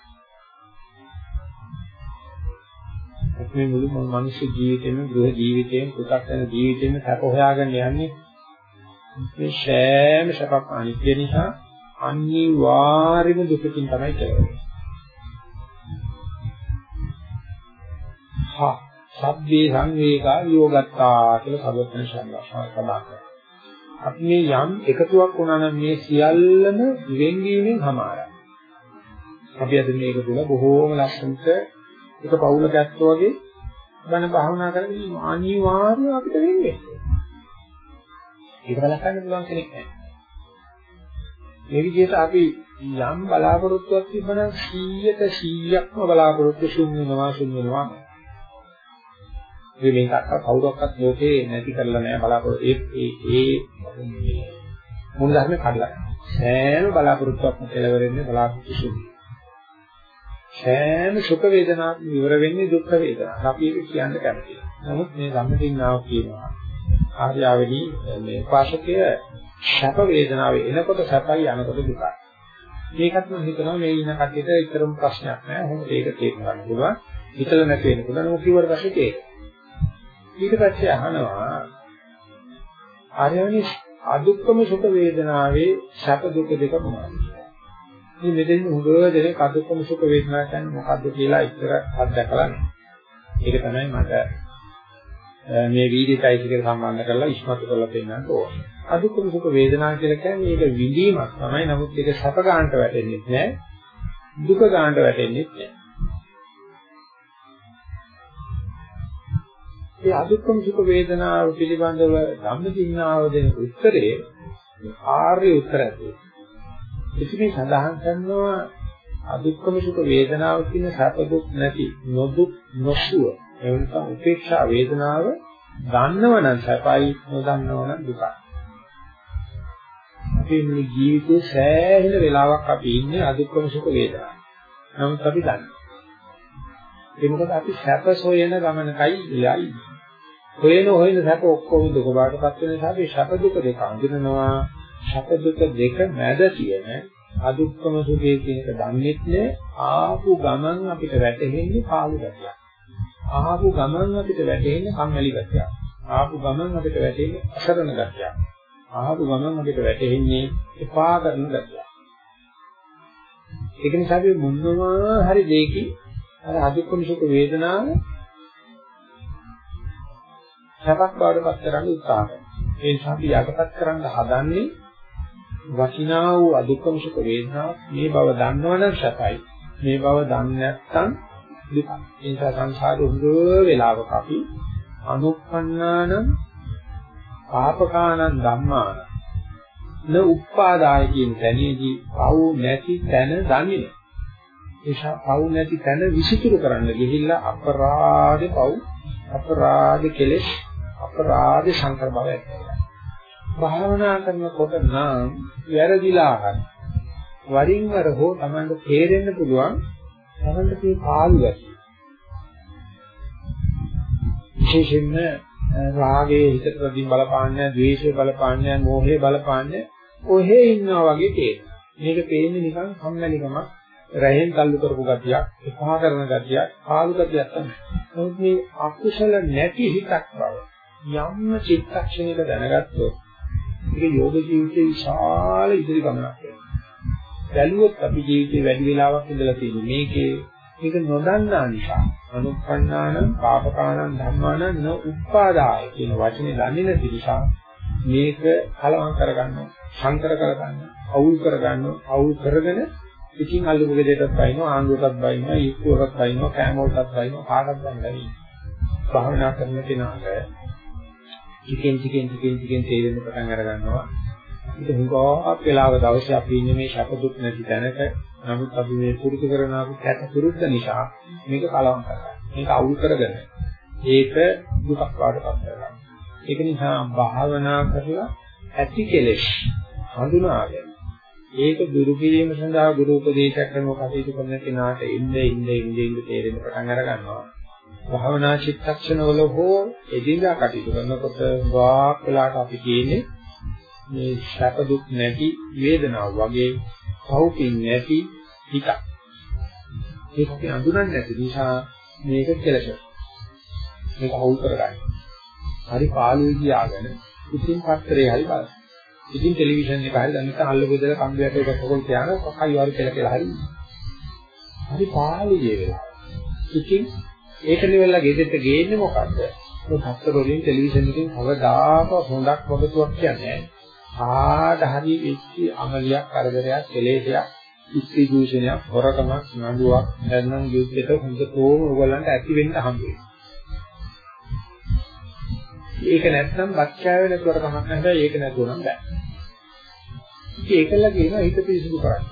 මේ මුළු මනුෂ්‍ය ජීවිතේම ගෘහ ජීවිතේම පුතක් යන ජීවිතේම සැප හොයාගෙන යන්නේ මේ සෑම සැපක් අනිත්‍ය නිසා අනිවාර්යම දුකකින් තමයි කෙලවෙන්නේ. හා සබ්බේ සංවේගා විയോഗත්තා කියලා සබත්න සංවාසය සඳහන් අපි මේ යම් එකතුවක් වුණා නම් මේ සියල්ලම වෙන්වීමෙන් සමාරයි. අපි අද මේක තුල බොහෝම ලස්සනට එක පවුලක ඇත්තෝ වගේ බණ භාවනා කරගෙන අනිවාර්යයෙන් අපිට වෙන්නේ. ඒක බලන්න පුළුවන් කෙනෙක් නැහැ. මේ විදිහට අපි යම් බලාපොරොත්තුවක් තිබුණා 100ට 100ක්ම බලාපොරොත්තු ශුන්‍ය වෙනවා ශුන්‍ය වෙනවා. මේ මේක අක්ක කවුරක්වත් ලෝකේ නැති කරලා නැහැ බලාපොරොත්තු ඒ ඒ ඒ මුල් ධර්මේ කඩලා. සෑම බලාපොරොත්තුවක්ම කෙලවරෙන්නේ බලාපොරොත්තු ශුන්‍ය. සෑම සුඛ වේදනාවක් ඉවර වෙන්නේ දුක් වේදනාවක්. අපි ඒක කියන්න කැමතියි. නමුත් මේ සම්පතින්නාව කියනවා ආර්යාවදී මේ පාශකය සැප වේදනාව එනකොට සැපයි යනකොට දුකයි. මේකත් මම හිතනවා මේ ඉන්න කට්ටියට ඊතරම් ප්‍රශ්නයක් නෑ. හොඳ ඒක තේරුම් ගන්න පුළුවන්. හිතල නැති වෙන්න පුළුවන්. මොකද කිව්වට පස්සේ තේරෙයි. ඊට පස්සේ අහනවා ආර්යවනි අදුක්කම සුඛ වේදනාවේ සැප දුක දෙක මොනවද? මේ මෙතෙන් උගව දෙන අදුක්කම සුඛ වේදනාව කියන්නේ මොකද්ද කියලා ඉතර අත්දැකලා නැහැ. ඒක තමයි මට මේ වීඩියෝයි ටිකට සම්බන්ධ කරලා ඉස්මතු කරලා පෙන්නන්න ඕනේ. අදුක්කම සුඛ වේදනා කියලා කියන්නේ ඒක විඳීමක් තමයි. නමුත් ඒක සැප ගන්නට වැටෙන්නේ නැහැ. දුක ගන්නට වැටෙන්නේ නැහැ. ඒ අදුක්කම සුඛ වේදනාව පිළිබඳව ධම්මදින්නාව දෙන උත්තරේ ආර්ය උත්තරයක්. ඉතින් සඳහන් කරනවා අදුක්කම සුඛ වේදනාව කියන සැප දුක් නැති නොදුක් නොසුව එවනකම් උපේක්ෂා වේදනාව දන්නවනම් සැපයි නොදන්නවනම් දුකයි. අපේ මුළු ජීවිතේ සෑහෙන වෙලාවක් අපි ඉන්නේ අදුක්කම සුඛ වේදනා. නමුත් අපි දන්නේ. ඒ මොකද අපි සැප සොයන ගමනකයි ඉලයි. හොයන හොයන සැප ඔක්කොම දුක බාටපත් වෙන නිසා අපි සැප දුක දෙක අඳිනවා. සැප දුක දෙක මැද තියෙන අදුක්කම සුඛය කියන එක දන්නේ නැහැ. ආපු ගමන් අපිට වැටහෙන්නේ පාළු ගැටියක්. ආපු ගමන් අපිට වැටෙන්නේ කම්මැලි ගැටියක්. ආපු ගමන් අපිට වැටෙන්නේ අසරණ ගැටියක්. ආපු ගමන් අපිට වැටෙන්නේ එපා කරන ගැටියක්. ඒක නිසා අපි මොනවා හරි දෙයකින් අර අදුක්කම සුඛ වේදනාව සැපක් බවටපත් කරන්න උත්සාහ කරනවා. ඒ නිසා අපි යටපත් කරන්න හදන්නේ වචිනා වූ අදුක්කම සුඛ වේදනාව මේ බව දන්නවනම් සැපයි. මේ බව දන්නේ නැත්නම් දුකයි. ඒ නිසා සංසාරේ හොඳ වෙලාවක අපි අනුප්පන්නාන පාපකානං ධම්මාන න උප්පාදාය කියන තැනේදී පව් නැති තැන දන්නේ නිසා පව් නැති තැන විසිතුරු කරන්න ගිහිල්ලා අපරාධ පව් අපරාධ කෙලෙස් අපරාධ සංකර බව ඇතිවෙනවා. භාවනා කරනකොට නම් වැරදිලා හරි වරින් වර හෝ Tamanට තේරෙන්න පුළුවන් Tamanට මේ පාළු ඇති. විශේෂයෙන්ම රාගයේ හිතට වදින් බලපාන්නේ, ද්වේෂයේ බලපාන්නේ, මෝහයේ බලපාන්නේ ඔහෙ ඉන්නවා වගේ තේරෙනවා. මේක පේන්නේ නිකන් සම්මැලිකමක්, රැහෙන් තල්ලු කරපු ගතියක්, එපා කරන ගතියක්, පාළු ගතියක් තමයි. නමුත් මේ අකුසල නැති හිතක් බව යම්ම චිත්තක්ෂණයක දැනගත්තොත් ඒක යෝග ජීවිතේ විශාල ඉදිරි ගමනක් වෙනවා. බැලුවොත් අපි ජීවිතේ වැඩි වෙලාවක් ඉඳලා තියෙන්නේ මේකේ. මේක නොදන්නා නිසා. අනුප්පන්නාන පාපකානං ධම්මානං න උප්පාදාය කියන වචනේ දන්නේ නැති නිසා මේක කලවම් කරගන්නවා සංකර කරගන්නවා අවුල් කරගන්නවා අවුල් කරගෙන ඉතින් අල්ලපු ගෙදරටත් බයිනවා ආන්දුවටත් බයිනවා ඊක්කුවටත් බයිනවා කෑමවලටත් බයිනවා කාටවත් බයිනවා භාවනා කරන කෙනාට ටිකෙන් ටිකෙන් ටිකෙන් ටිකෙන් තේරෙන්න පටන් අර ගන්නවා ඒක හුඟක් වෙලාව දවසේ අපි ඉන්නේ මේ ශප දුක් නැති තැනක නමුත් අපි මේ පුරුදු කරන අපු කැට පුරුද්ද නිසා මේක කලවම් කරගන්නවා. මේක අවුල් කරගෙන ඒක දුකක් වඩපත් කරගන්නවා. ඒක නිසා භාවනා කරලා ඇති කෙලෙස් හඳුනාගෙන ඒක දුරු කිරීම සඳහා ගුරු උපදේශයක් කරනව කටයුතු කරන කෙනාට ඉන්නේ ඉන්නේ ඉන්නේ ඉන්නේ තේරෙන්න පටන් අර ගන්නවා. භාවනා චිත්තක්ෂණ වල හෝ එදිනදා කටයුතු කරනකොට වාක් වෙලාට අපි කියන්නේ මේ සැප දුක් නැති වේදනාව වගේ පෞපින් නැති හිතක්. ඒක අපි අඳුරන්නේ නැති නිසා මේක කෙලස. මේක අවුල් කරගන්න. හරි පාළුවේ ගියාගෙන ඉතින් පත්තරේ හරි බලන්න. ඉතින් ටෙලිවිෂන් එක හරි දැන් අල්ලපු දෙල කම්බියට එක පොකොල් තියාන කකයි වරු කියලා කියලා හරි. හරි පාළුවේ වෙලා. ඉතින් ඒක නිවෙලා ගෙදෙට ගේන්නේ මොකද්ද? මේ පත්තර වලින් ටෙලිවිෂන් එකෙන් කවදාකවත් හොඳක් වගතුවක් කියන්නේ නැහැ. ආඩ හරි වෙච්ච අමලියක් කරදරයක් කෙලෙසයක් ඉස්ති දූෂණයක් හොරකමක් නඩුවක් නැත්නම් යුද්ධයට හොඳටම ඕගොල්ලන්ට ඇති වෙන්න හම්බ ඒක නැත්නම් බක්ෂාවේ නැතුවට කමක් නැහැ ඒක නැතුව නම් බෑ. ඉතින් ඒකල කියනවා හිත පිරිසිදු කරන්න.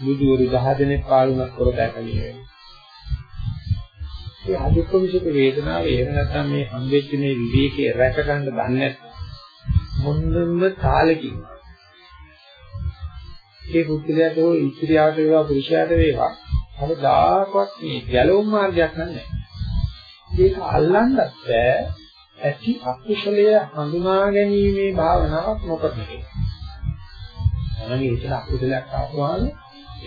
බුදුවරු 10 දෙනෙක් පාළුණක් කර දැකන්නේ. ඒ අදුක්කමිෂක වේදනාව එහෙම නැත්නම් මේ හම්බෙච්ච මේ විවේකයේ රැක ගන්න දන්නේ නැත්නම් මොන්නම තාලකින් ඒ පුද්ගලයාට හෝ ඉස්ත්‍රියට වේවා පුරුෂයාට වේවා කවදාකවත් මේ ගැලවුම් මාර්ගයක් නැහැ. ඒක අල්ලන්නත් බෑ ඇති අකුසලය හඳුනා ගැනීමේ භාවනාවක් නොකරන එක. අනගේ ඒක අකුසලයක් ආවම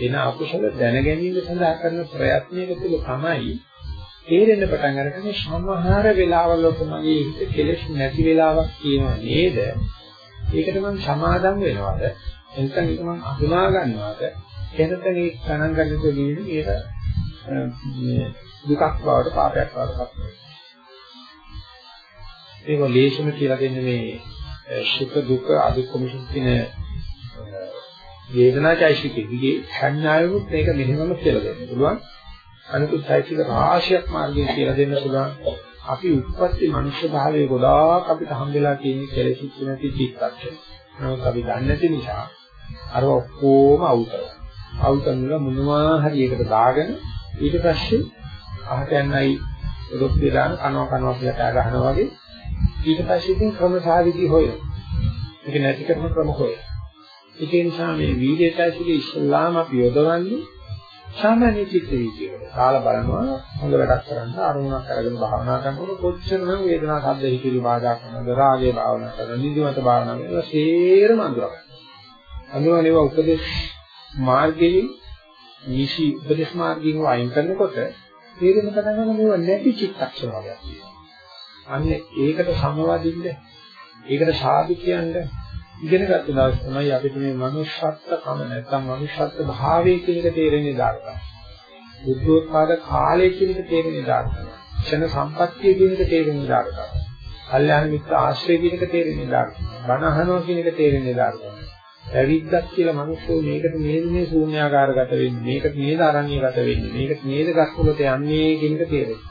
එන අකුසල දැන ගැනීම සඳහා කරන ප්‍රයත්නයක තුල තමයි තේරෙන්න පටන් අරගෙන සමහර වෙලාවල මගේ හිත කෙලෙස් නැති වෙලාවක් කියනවා නේද? ඒකට මම සමාදම් වෙනවද? එතන ඒක මම අඳුනා ගන්නවද? එතන මේ ගණන් ගන්න දෙන්නේ ඒක මේ දුකක් බවට පාපයක් බවට පත් වෙනවා. ඒක ලේෂම කියලා දෙන්නේ මේ සුඛ දුක අදුක්කම කියන වේදනාචෛසිකෙදිගේ සංඥාවෙත් මේක මෙහෙමම කියලා දෙන්න පුළුවන්. අනිකුත් චෛසික රාශියක් මාර්ගයෙන් කියලා දෙන්න පුළුවන්. අපි උත්පත්ති මනුෂ්‍ය භාවයේ ගොඩාක් අපිට හම්බෙලා තියෙන කෙලෙසිච්ච නැති චිත්තක්ෂණ. නමුත් අපි දන්නේ නැති නිසා අර ඔක්කොම අවුල් කරනවා. අවුල් කරනවා මොනවා හරි එකට දාගෙන ඊට පස්සේ අහට යන්නයි රොක් දෙදාන කනවා කනවා කියලා කෑ ගහනවා වගේ ඊට පස්සේ ඉතින් ක්‍රම සාධිතී හොයන. ඒක නැති කරන ක්‍රම හොයන. ඒ නිසා මේ වීර්යයයි ඉස්ලාම අපි යොදවන්නේ සාමාන්‍ය චිත්ත වීතිය. කාල බලනවා හොඳ වැඩක් කරන්න අරමුණක් අරගෙන භාවනා කරනකොට කොච්චරනම් වේදනා සද්ද හිතිරි බාධා කරනද රාගයේ භාවනා කරන නිදිමත භාවනා කරන සේරම අඳුරගන්න. අඳුරනේ උපදේශ මාර්ගයේ නිසි උපදේශ මාර්ගයෙන් වයින් කරනකොට තේරෙන පටන් ගන්න මේවා නැති චිත්තක්ෂණ වගේ තියෙනවා. අන්න ඒකට සමවදින්න ඒකට සාදු කියන්නේ ඉගෙන ගත්ත දවස් තමයි අපිට මේ මනුෂ්‍යත්වකම නැත්නම් මනුෂ්‍යත්ව භාවය කියන එක තේරෙන්නේ දාර්ථය. බුද්ධෝත්පාද කාලය කියන එක තේරෙන්නේ දාර්ථය. ක්ෂණ සම්පත්තිය කියන එක තේරෙන්නේ දාර්ථය. කල්යාණ මිත්‍ර ආශ්‍රය කියන එක තේරෙන්නේ දාර්ථය. බණ අහනවා කියන එක තේරෙන්නේ දාර්ථය. පැවිද්දක් කියලා මිනිස්සු මේකට නේද මේ ශූන්‍යාකාරගත වෙන්නේ මේකට නේද අරණ්‍යගත වෙන්නේ මේකට නේද ගස්වලට යන්නේ කියන එක තේරෙන්නේ.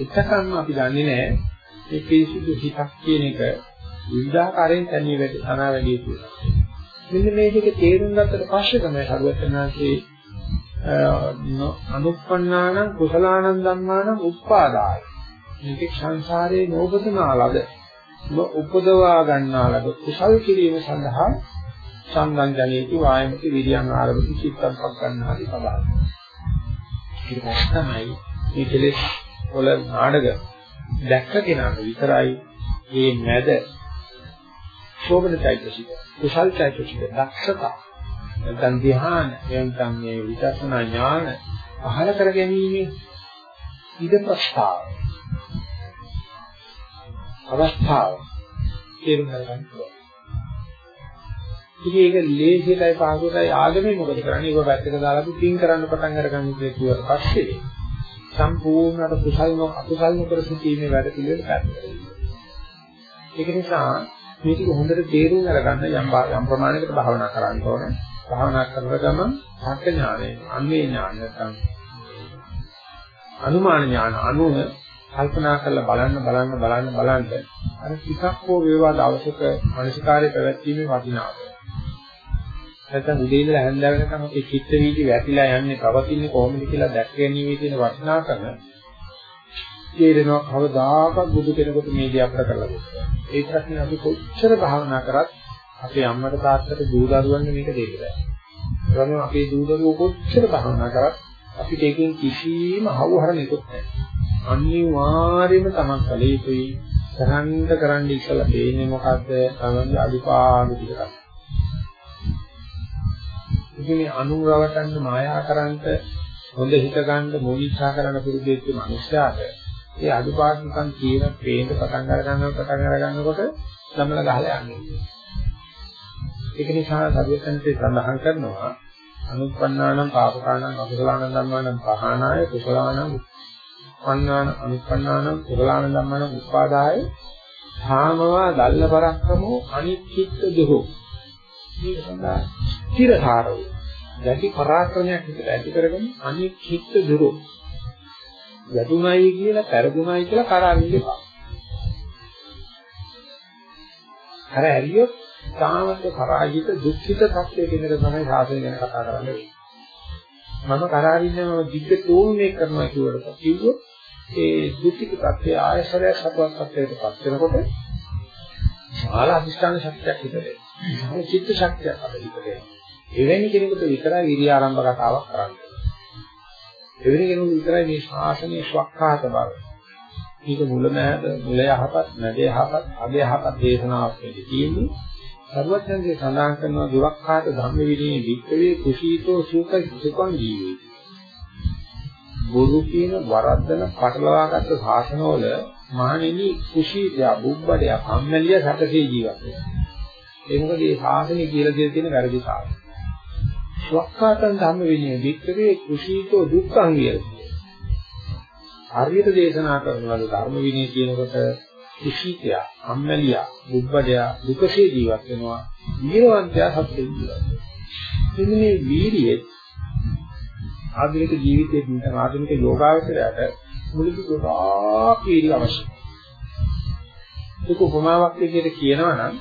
එතකන්ම අපි දන්නේ නැහැ මේ පිරිසිදු හිතක් කියන එක විවිධාකාරයෙන් තනිය වැඩි අනා වැඩි කියලා. මෙන්න මේ දෙක තේරුම් ගත්තට පස්සේ තමයි හරුවචනාංශේ අනුප්පන්නානං කුසලානං ධම්මානං උප්පාදාය. මේක සංසාරයේ නෝබතනාලද උපදවා ගන්නාලද කුසල් කිරීම සඳහා සංගම් ජනේති වායමති විරියං ආරම්භති චිත්තම් පග්ගන්නාදී පදාන. ඒක තමයි මේ කෙලෙස් වල නාඩග දැක්ක කෙනාට විතරයි මේ මැද ශෝභන චෛතසික කුසල් චෛතසික දක්ෂතා නැත්නම් ධ්‍යාන නැත්නම් මේ විදර්ශනා ඥාන පහල කර ගැනීම ඉද ප්‍රස්තාව අවස්ථාව තේරුම් ගන්න පුළුවන්. ඉතින් ඒක ලේසියටයි පහසුටයි ආගමේ මොකද කරන්නේ? ඒක පැත්තක දාලා අපි පින් කරන්න පටන් අරගන්න කිව්වට පස්සේ සම්පූර්ණට කුසල් නො අකුසල් නොකර සිටීමේ වැඩ පිළිවෙල පැත්තට. ඒක නිසා මේ ටික හොඳට තේරුම් අරගන්න යම් යම් ප්‍රමාණයකට භාවනා කරන්න ඕනේ. භාවනා කරන ගමන් හත් ඥානය, අන්වේ ඥාන නැත්නම් අනුමාන ඥාන අනුව කල්පනා කරලා බලන්න බලන්න බලන්න බලන්න අර ටිකක් හෝ වේවා දවසක මනසිකාරය පැවැත්වීමේ වටිනාකම. නැත්නම් උදේ ඉඳලා හැන්ද වෙනකම් ඒ චිත්ත වීදි වැටිලා යන්නේ පවතින්නේ කොහොමද කියලා දැක ගැනීමේ තියෙන වටිනාකම තේරෙනවා කවදාකවත් බුදු කෙනෙකුට මේ දේ අපර කරලා දෙන්න. ඒ ප්‍රශ්නේ අපි කොච්චර භාවනා කරත් අපේ අම්මට තාත්තට දූ දරුවන්ට මේක දෙන්න බෑ. ඒ වගේම අපේ දූ දරුවෝ කොච්චර භාවනා කරත් අපිට ඒකෙන් කිසිම හවුහරණයක්වත් නැහැ. අනිවාර්යයෙන්ම තමන් කළ යුතුයි කරන්න කරන්න ඉස්සලා දෙන්නේ මොකද්ද තමන්ගේ අඩුපාඩු ටික තමයි. ඉතින් මේ අනුරවටන්න මායා කරන්ට හොඳ හිත ගන්න මොනිච්චා කරන පුරුදෙච්ච මිනිස්යාට ඒ අඩුපාඩු නිකන් කියන පේන්න පටන් අර ගන්නකොට පටන් අර ගන්නකොට ළමල ගහලා යන්නේ. ඒක නිසා සබ්‍යසන්තේ සඳහන් කරනවා අනුප්පන්නානම් පාපකානම් අකුසලානම් ධම්මානම් පහනාය කුසලානම් උප්පන්නාන අනුප්පන්නාන කුසලාන ධම්මන උපාදාය ධාමවා දල්ල පරක්කමෝ අනිච්චිත්ත දුහෝ මේ සඳහා ස්ථිරකාරව දැටි පරාක්‍රමයක් විතර ඇති කරගෙන අනිච්චිත්ත දුහෝ වැටුණයි කියලා පෙරදුණයි කියලා කරන්නේ එපා. අර ඇරියොත් තාමත් පරාජිත දුක්ඛිත තත්ත්වයක ඉඳලා තමයි සාසනය ගැන කතා කරන්නේ. මම කරාරින්නේ මම දිග්ග තෝරණය කරනවා කියවට කිව්වොත් ඒ දුක්ඛිත තත්ත්වය ආයසරය සතුටක් තත්ත්වයට පත් වෙනකොට මාල අධිෂ්ඨාන ශක්තියක් හිතේ. මේ චිත්ත ශක්තියක් අපිට හිතේ. එවැනි කෙනෙකුට විතරයි විරිය ආරම්භ කතාවක් කරන්නේ. එවැනි කෙනෙකුට විතරයි මේ ශාසනයේ ස්වකහාත බව. මේක මුල මෑද මුල යහපත් මැද යහපත් අග යහපත් දේශනාවක් වෙන්නේ තියෙන්නේ. සර්වඥන්ගේ සඳහන් කරන දුරක්ඛාත ධම්ම විනී වික්කවේ කුසීතෝ සුඛ සුඛං ජීවේ. බොරු කියන වරද්දන පටලවාගත්ත ශාසනවල මහණෙනි කුසීතයා බුබ්බඩය කම්මැලිය සැපසේ ජීවත් වෙනවා. ඒ මොකද මේ ශාසනය කියලා දෙන තියෙන වැරදි කාරණා. ස්වක්ඛාතං ධම්ම විනය වික්කවේ කුසීතෝ දුක්ඛං කියලා. හරියට දේශනා කරන ලද ධර්ම විනය කියනකොට කුසීතයා, අම්මැලියා, බුබ්බඩයා දුකසේ ජීවත් වෙනවා. නිර්වන්තයා සත්‍යෙ ජීවත් වෙනවා. මේ වීර්යයේ ආධුනික ජීවිතයේ තියෙන ආධුනික යෝගාවචරයට මුලික ගොඩාක් වීර්ය අවශ්‍යයි. ඒක උපමාවක් විදිහට කියනවා නම්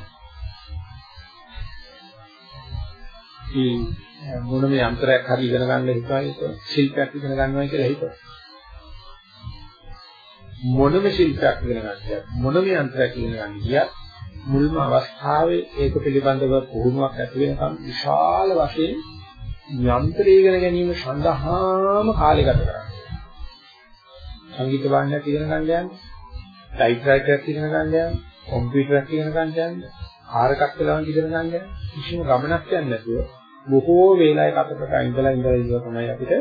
මේ මොනම යන්ත්‍රයක් හරි ඉගෙන ගන්න හිතයි ශිල්පයක් ඉගෙන ගන්නවා කියලා හිතුවා. මොනම ශිල්පයක් ඉගෙන ගන්නද මොනම යන්ත්‍රයක් ඉගෙන ගන්න ගියත් මුල්ම අවස්ථාවේ ඒක පිළිබඳව පුහුණුවක් ඇති වෙනකම් විශාල වශයෙන් යන්ත්‍රය ඉගෙන ගැනීම සඳහාම කාලය ගත කරනවා. සංගීත වාදනයක් ඉගෙන ගන්න යන්නේ, ටයිප්‍රයිටර් ඉගෙන ගන්න යන්නේ, කම්පියුටර් ඉගෙන ගන්න යන්නේ, කාර් එකක් වෙලාවක් ඉගෙන ගන්න යන්නේ කිසිම ගමනක් යන්නේ නැතුව බොහෝ වේලාවක අපිට ඉඳලා ඉඳලා ඉඳලා තමයි අපිට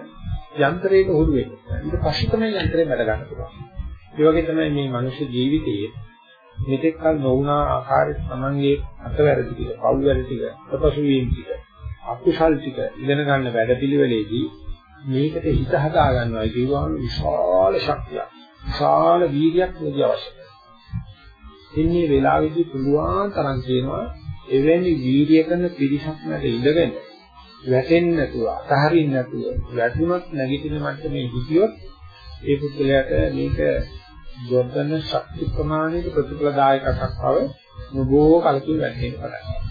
යන්ත්‍රයක හුරු වෙන්නේ. ඊට පස්සේ තමයි යන්ත්‍රය වැඩ ගන්න පුළුවන්. ඒ වගේ තමයි මේ මනුෂ්‍ය ජීවිතයේ මෙතෙක් කල නොවුනා ආකාරයට තමන්ගේ අතවැරදි ටික, පව්වැරදි ටික, අපසු වීම ටික අකුසල් ටික ඉගෙන ගන්න වැඩපිළිවෙලේදී මේකට හිත හදා ගන්නවා කියවහම විශාල ශක්තියක් විශාල වීර්යයක් ලැබිය අවශ්‍යයි. ඉන්නේ වෙලාවේදී පුළුවන් තරම් කියනවා එවැනි වීර්ය කරන පිරිසක් මැද ඉඳගෙන වැටෙන්නේ නැතුව අතහරින්න නැතුව වැටුණොත් නැගිටින මට්ටමේ හිටියොත් ඒ පුද්ගලයාට මේක යොදන ශක්ති ප්‍රමාණයට ප්‍රතිඵලදායකකක් බව නොබෝ කලකින් වැටෙන්න පටන් ගන්නවා.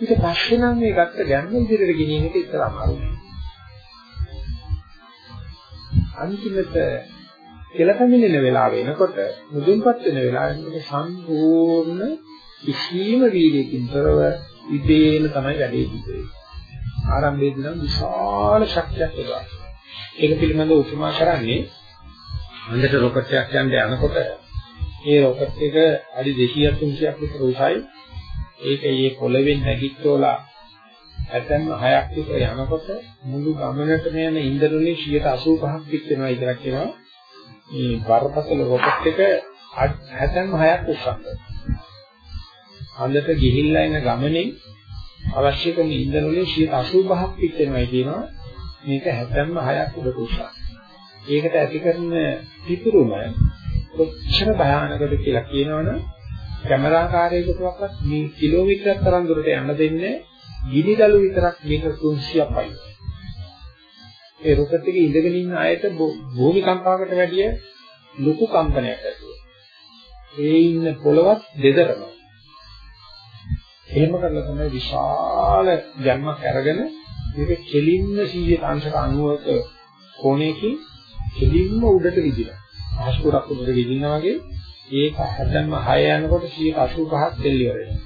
ඊට පස්සේ නම් මේ ගත්ත ගැම්ම ඉදිරියට ගෙනියන එක ඉතල අමාරුයි. අන්තිමට කෙලපමිනෙන වෙලාව වෙනකොට මුදුන්පත් වෙන වෙලාව වෙනකොට සම්පූර්ණ කිසිම වීර්යකින් තොරව ඉදේන තමයි වැඩේ සිදුවේ. ආරම්භයේදී නම් විශාල ශක්තියක් එනවා. ඒක පිළිබඳව උපමා කරන්නේ අන්දට රොකට් එකක් යන්න යනකොට ඒ රොකට් එක අඩි 200 300ක් විතර උසයි. ඒක මේ පොළවෙන් නැගිට්ටෝලා ඇතැම් 6ක් විතර යනකොට මුළු ගමනටම යන ඉන්ධනවලින් 85ක් පිට වෙනවා කියලා කියනවා. මේ බරපතල රොකට් එක ඇතැම් 6ක් උස්සන්න. අල්ලට ගිහිල්ලා එන ගමනේ අවශ්‍ය කරන ඉන්ධන වලින් 85ක් පිට වෙනවා කියනවා. මේක හැතැම්ම 6ක් උඩට උස්සන්න. ඒකට ඇති කරන පිටුරුම කොච්චර භයානකද කියලා කියනවනම් කැමරාකාරයකටවත් මේ කිලෝමීටරයක් තරම් දුරට යන්න දෙන්නේ ගිනිදළු විතරක් මීටර 300ක් පයි. ඒ රොකට් එකේ ඉඳගෙන ඉන්න අයට භූමිකම්පාවකට වැඩිය ලොකු කම්පනයක් ඇති ඒ ඉන්න පොළවත් දෙදරම. එහෙම කරලා තමයි විශාල ජන්මක් අරගෙන මේක කෙලින්ම 100 අංශක 90ක කෝණයකින් කෙලින්ම උඩට විදිනවා. ආස්කුරක් උඩට විදිනා වගේ ඒක හැදන්ම 6 යනකොට 185ක් දෙල්ලිවර වෙනවා.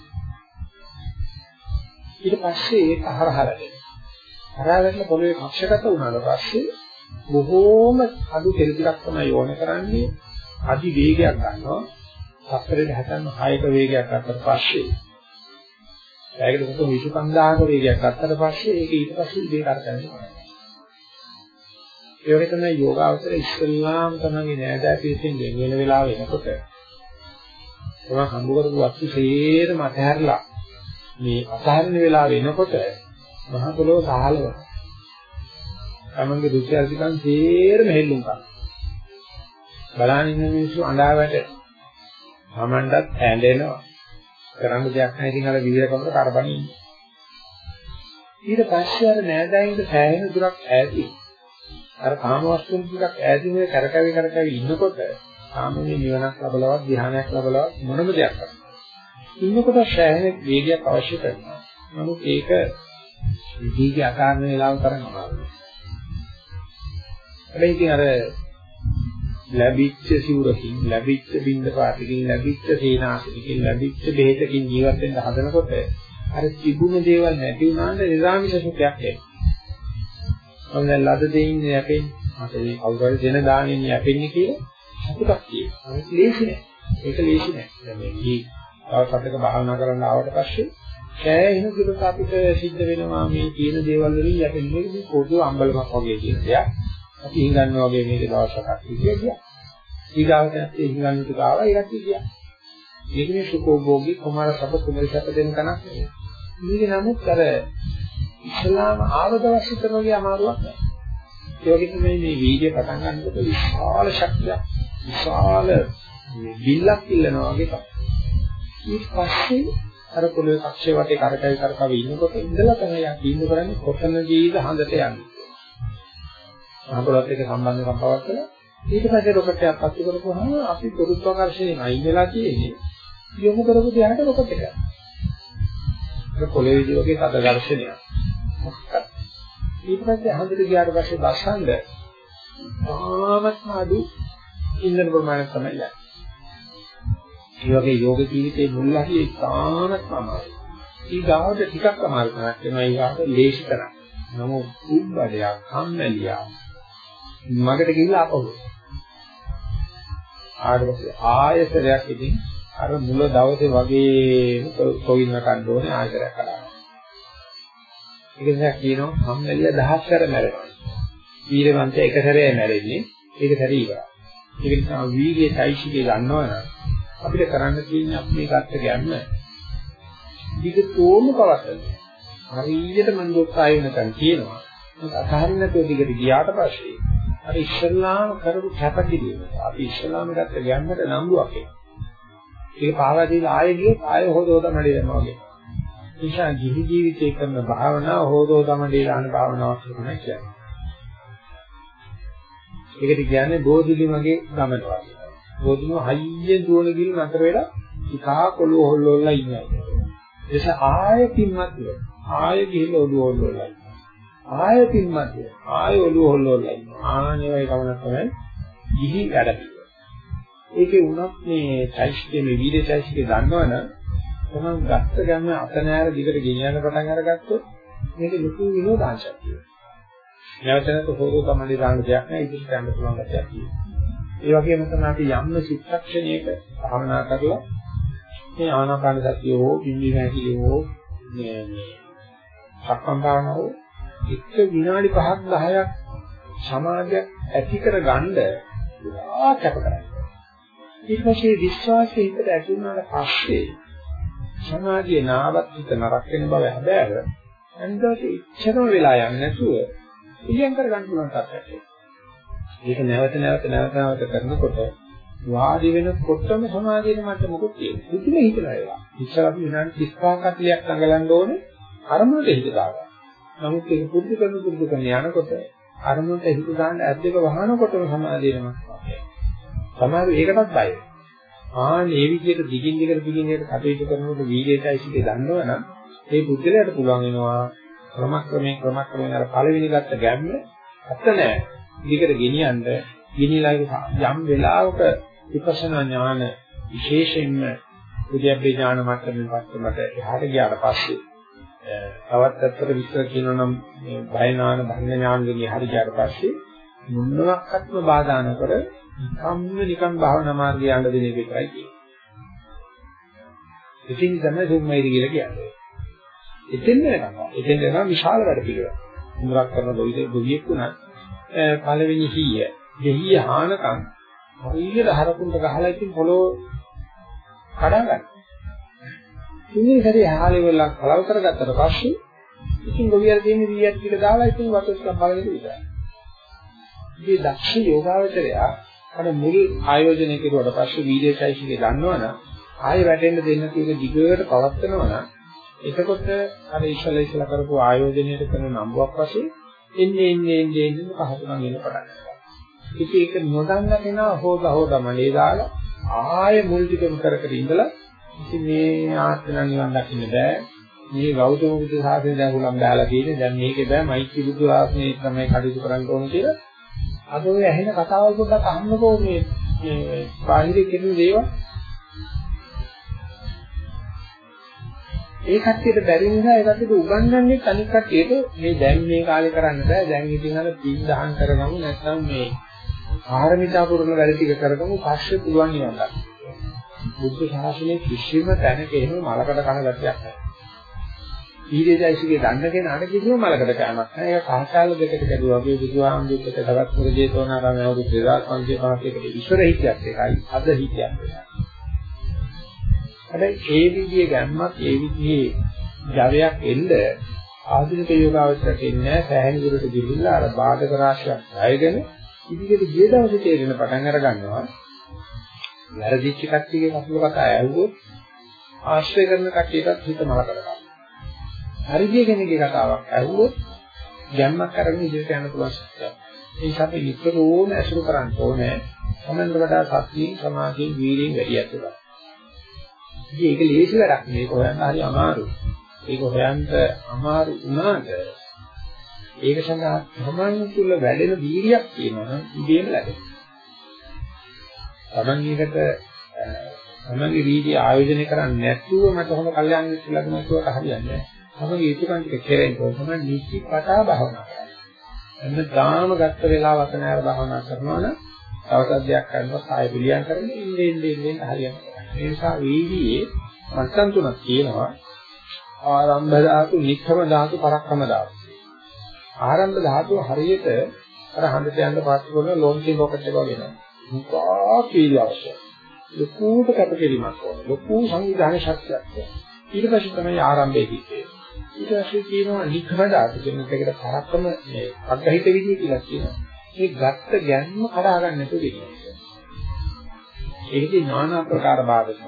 ඊට පස්සේ ඒක හරහරගෙන හරහාගෙන පොළවේ කක්ෂගත වුණාට පස්සේ බොහෝම අඩු කෙලෙතිරක් තමයි ඕන කරන්නේ අධි වේගයක් ගන්නවා සතරේ 76ක වේගයක් ගත්තට පස්සේ ඒකට කොහොම 25000ක වේගයක් ගත්තට පස්සේ ඒක ඊට පස්සේ ඉබේ කරකැවෙන්න පටන් ඒ වගේ තමයි යෝගාවචර ඉස්ලාම් තමයි නෑදෑ පිළිසින් වෙන වෙන වෙලාව එනකොට තමයි හම්බ කරපු වස්තු සේරම අතහැරලා මේ අතහරින වෙලාව එනකොට මහ පොළොව සාහලව. තමන්ගේ රුචි අරුචිකන් සේරම හෙල්ලුම් කරනවා. බලන ඉන්න මිනිස්සු අඬා වැට. තමන්ටත් ඇඬෙනවා. කරන්න දෙයක් නැහැ ඉතින් අර විවිධකමකට කරබනින් ඉන්නේ. ඊට පස්සේ අර නෑදෑයින්ට සෑහෙන දුරක් ඈති. අර කාම වස්තුන් ටිකක් ඈතින් මේ කරකැවි කරකැවි ඉන්නකොට සාමාන්‍ය නිවනක් ලැබලවත් ධ්‍යානයක් ලැබලවත් මොනම දෙයක් නැහැ. ඉන්නකොට සෑහෙන වේගයක් අවශ්‍ය කරනවා. නමුත් ඒක දීගේ අකාරණ වේලාව තරම් අමාරුයි. හැබැයි ඉතින් අර ලැබිච්ච සිවුරකින් ලැබිච්ච බින්ද පාටකින් ලැබිච්ච සේනාසනකින් ලැබිච්ච බෙහෙතකින් ජීවත් වෙන්න හදනකොට අර තිබුණ දේවල් නැති වුණාට නිරාමිෂ සුඛයක් එනවා. මම දැන් ලද දෙයින් යැපෙන්නේ මට මේ කවුරු හරි දෙන දාණයෙන් යැපෙන්නේ කියලා සතුටක් තියෙනවා. ඒක ලේසි නෑ. ඒක ලේසි නෑ. දැන් මේ කී තව සතක භාවනා කරන්න ආවට පස්සේ සෑහෙන දුරට අපිට සිද්ධ වෙනවා මේ කියන දේවල් වලින් යටින් මේක පොදු අම්බලමක් වගේ කියන දෙයක්. අපි හිඟන්නා වගේ මේක දවසක් ඉතිරිය. ඊගාවට ඒ හිඟන්නට ගාවා ඒකට ගියා. මේක මේ සුඛෝභෝගී කුමාර සබ කුමරිසක දෙන කනක් නෙවෙයි. මේක නමුත් අර ඉස්ලාම ආවදවශ්‍ය කරනගේ අමාරුවක් නෑ. ඒ වගේ තමයි මේ වීඩියෝ පටන් ගන්නකොට විශාල ශක්තියක් විශාල බිල්ලක් ඉල්ලනවා වගේ තමයි. ඊට පස්සේ අර පොළොවේ කක්ෂේ වටේ කරකැවි කරකැවි ඉන්නකොට ඉඳලා තමයි යා බින්දු කරන්නේ කොතනදීද හඳට යන්නේ. මහපොළොත් එක්ක සම්බන්ධකම් පවත්වලා ඊට පස්සේ රොකට් එකක් පස්සේ කරපුවාම අපි ගුරුත්වාකර්ෂණයෙන් අයින් වෙලා තියෙන්නේ යොමු කරපු ධ්‍යානට රොකට් එක. ඒක පොළොවේ වගේ තද ඝර්ෂණයක්. ඊට පස්සේ හඳට ගියාට පස්සේ බස්සන්ද ආමත්ම අඩු ඉන්ධන ප්‍රමාණයක් තමයි යන්නේ. ඒ වගේ යෝග ජීවිතයේ මුල් හරිය ඉතාමත් අමාරුයි. ඊගාවට ටිකක් අමාරු කරක් වෙනවා ඊගාවට ලේසි කරක්. නමුත් උබ්බඩයක්, කම්මැලියා මගට ගිහිල්ලා අපහු. ආයෙත් ආයතරයක් ඉතින් අර මුල දවසේ වගේම කොවින්න කන්න ඕනේ ආයතරයක් කරා. ඒක නිසා කියනවා කම්මැලියා දහස් කර මැරෙනවා. වීරවන්තයා එක සැරේ මැරෙන්නේ ඒක සැරේ ඉවරයි. ඒක නිසා වීර්යය සයිසිකේ ගන්නවනම් අපිට කරන්න තියෙන්නේ අපි මේ ගත්ත ගැම්ම දිගටම පවත්වන්න. හරියට මම දොස්සාය වෙනකන් කියනවා. ඒක අතහරින්න තෝ දිගට ගියාට පස්සේ අර ඉස්ලාම කරපු කැපකිරීම අපි ඉස්ලාම ගත්ත ගැම්මට නම්බුවක් එනවා. ඒක පාවා දීලා ආයෙ ගියොත් ආයෙ හොද හොද මඩේ යනවා වගේ. නිසා ජීවි ජීවිතේ කරන භාවනාව හොද හොද මඩේ දාන භාවනාවක් තමයි කියන්නේ. ඒකට කියන්නේ බෝධිලි වගේ ගමන වගේ. බෝධිම හයියෙන් දුවන ගිහින් නතර වෙලා ටිකා කොළුව හොල්ලෝල්ලා ඉන්නවා. එස ආයෙ පින්වත් වෙනවා. ආයෙ ගිහිල්ලා ඔළුව හොල්ලෝල්ලා ඉන්නවා. ආයෙ පින්වත් වෙනවා. ආයෙ ඔළුව හොල්ලෝල්ලා ඉන්නවා. ආනේ වගේ ගමනක් තමයි ගිහි වැඩ ඒකේ වුණත් මේ චෛත්‍යයේ මේ වීර්ය චෛත්‍යයේ දන්නවනම් තමන් ගත්ත ගම අත නෑර දිගට ගෙනියන්න පටන් අරගත්තොත් මේක ලොකු විනෝදාංශයක් තියෙනවා. නැවත නැවත හොරෝ තමයි දාන්න දෙයක් නෑ ඉදිරියට යන්න පුළුවන් ගැටයක් තියෙනවා. ඒ වගේම තමයි අපි යම්ම චිත්තක්ෂණයක භාවනා කරලා මේ ආනාපාන සතිය හෝ බිම්බි නැතිලිය හෝ මේ සක්මන් භාවනාව එක විනාඩි 5ක් 10ක් සමාධිය ඇති කරගන්න පුරා කැප කරන්නේ. ඊට පස්සේ විශ්වාසය හිතට ඇති වුණාට පස්සේ සමාධිය නාවත් හිත නරක වෙන බව හැබෑව අනිදාට ඉච්ඡනම වෙලා යන්නේ නැතුව ඉලියම් කර ගන්න පුළුවන් තත්ත්වයක්. ඒක නැවත නැවත නැවත නැවත කරනකොට වාඩි වෙනකොටම සමාධියේ මට මොකද තියෙන්නේ? හිතේ හිතලා ඒවා. ඉස්සර අපි විනාඩි 35ක් 40ක් ළඟලන්න ඕනේ අරමුණට හිත දාගන්න. නමුත් ඒක පුරුදු කරන පුරුදු කරන යනකොට අරමුණට හිත දාන්න ඇද්දක වහනකොටම සමාධියම සමහර ඒකටත් බයයි. ආ මේ විදිහට දිගින් දිගට දිගින් දිගට කටයුතු කරනකොට වීර්යයයිසිකේ දන්නවනම් ඒ බුද්ධලයට පුළුවන් වෙනවා ක්‍රමක්‍රමයෙන් ක්‍රමක්‍රමයෙන් අර පළවෙනි ගත්ත ගැම්ම අත නැහැ. දිගට ගෙනියන්න ගෙනිලා යම් වෙලාවක විපස්සනා ඥාන විශේෂයෙන්ම උද්‍යප්පේ ඥාන මට්ටමින් පස්සමට එහාට ගියාට පස්සේ තවත් ඇත්තට විස්තර කියනවා නම් මේ බය ඥාන භංග ඥාන ගෙනිය හරි ගියාට පස්සේ මොනවාක්වත්ම බාධා නොකර නිකම්ම නිකම් භාවනා මාර්ගය යන්න දෙන එක විතරයි කියන්නේ. ඉතින් තමයි සුම්මයිද කියලා කියන්නේ. එතෙන් නේද? එතෙන් යනවා විශාල වැඩ පිළිවෙල. මුරක් කරන ගොවිද ගොවියෙක් වුණත් පළවෙනි හීය, දෙහිය හානකම් හරියට හරකුන්ට ගහලා ඉතින් පොළොව කඩා ගන්න. ඉතින් හරි හාලේ වෙලා කලව කරගත්තට පස්සේ ඉතින් ගොවියර තියෙන වීයත් ටික දාලා ඉතින් වතුර සම්බලගෙන විතරයි. මේ දක්ෂ යෝගාවචරයා අර මුල් ආයෝජනය කෙරුවට පස්සේ වීඩියෝයිසිකේ දන්නවනම් ආයෙ වැටෙන්න දෙන්න තියෙන දිගට පවත්නවා නම් එතකොට අර ඉස්සලා ඉස්සලා කරපු ආයෝජනයට කරන නම්බුවක් වශයෙන් එන්නේ එන්නේ එන්නේ එන්නේ පහතුනම් එන්න පටන් ගන්නවා. ඉතින් ඒක නොදන්න කෙනා හොද හොදම නේ දාලා ආයෙ මුල් ටිකම කර කර ඉඳලා ඉතින් මේ ආත්මන නිවන් දකින්න බෑ. මේ ගෞතම බුදු සාසනය දැන් උලම් බහලා තියෙන්නේ දැන් මේකේ බෑ මෛත්‍රී බුදු ආත්මේ තමයි කටයුතු කරන්න ඕන කියලා අද ඔය ඇහෙන කතාවල් පොඩ්ඩක් අහන්නකෝ මේ මේ බාහිර කියන දේවල්. ඒ කට්ටියට බැරි නිසා ඒ කට්ටියට උගන්වන්නේ අනික් කට්ටියට මේ දැන් මේ කාලේ කරන්න බෑ. දැන් ඉතින් අර පින් දහම් කරගමු නැත්නම් මේ ආහාරමිතා පුරන වැඩ ටික කරගමු පස්සේ පුළුවන් නිවන් ගන්න. බුද්ධ ශාසනයේ කිසිම තැනක එහෙම මලකට කන ගැටියක් නැහැ. ඊරේදයිසිගේ දන්න කෙනාට කිසිම මලකට කෑමක් නැහැ. ඒක කාශාල දෙකට කැදුවා වගේ බුදුහාමුදුරුවෝ තවත් පුර ජේතවනාරාමයේ අවුරුදු 2550කට ඉස්සර හිටියත් එකයි අද හිටියත් එකයි. හැබැයි ඒ විදිහේ ගැම්මක් ඒ විදිහේ ජවයක් එන්න ආධුනික යෝගාවචරයට ඉන්නේ සෑහෙන දුරට ගිහිල්ලා අර බාධක රාශියක් ණයගෙන ඉදිරියට ගිය දවසේ තේරෙන පටන් අර ගන්නවා. වැරදිච්ච කට්ටියගේ කපුල කතා ඇහුවොත් ආශ්‍රය කරන කට්ටියටත් හිත මලකට ගන්නවා. හරිය කෙනෙක්ගේ කතාවක් ඇහුවොත් ගැම්මක් අරගෙන ඉදිරියට යන්න පුළුවන් සත්‍යයක්. ඒ නිසා අපි නිතරම ඇසුරු කරන්න ඕනේ සමන්ද වඩා සතියෙන් සමාධියෙන් වීර්යයෙන් වැඩි යතුලා. ඉතින් ඒක ලේසි වැඩක් මේක හොයන්න හරි අමාරුයි. ඒක හොයන්න අමාරු වුණාට ඒක සඳහා තමන් තුළ වැඩෙන වීර්යයක් තියෙනවා නම් ඉබේම ලැබෙනවා. තමන් එකට තමන්ගේ වීර්ය ආයෝජනය කරන්නේ නැතුව මට හොඳ කල්යාණ මිත්‍ර ලැබුණා කියලා හරියන්නේ නැහැ. අපගේ යුතුයකම් ටික කෙරෙන්න ඕන තමයි නිශ්චිත කතා භාවනා කරන්න. එන්න තාම ගත්ත වෙලාවක නෑර භාවනා කරනවා නම් තවසක් දෙයක් කරනවා කාය පිළියම් කරන්නේ ඉන්නේ ඉන්නේ ඉන්නේ හරියනවා. ඒ නිසා වීදියේ මට්ටම් තුනක් තියෙනවා. ආරම්භ ධාතු, නික්ඛම ධාතු, පරක්කම ධාතු. ආරම්භ ධාතුව හරියට අර හඳට යන්න පාස්කු කරන ලොන්චින් රොකට් එක වගේ නේද? මුකා කීලිය අවශ්‍යයි. ලොකුට කැපකිරීමක් ඕන. ලොකු සංවිධානය ශක්තියක් ඕන. ඊට පස්සේ තමයි ආරම්භය කිව්වේ. ඊට පස්සේ කියනවා නික්ම ධාතු කියන එකට කරක්කම මේ අග්‍රහිත විදිය කියලා කියනවා. මේ ගත්ත ගැන්ම කඩා ගන්න නැතුව දෙන්නේ. ඒකේ নানা ආකාර බාධක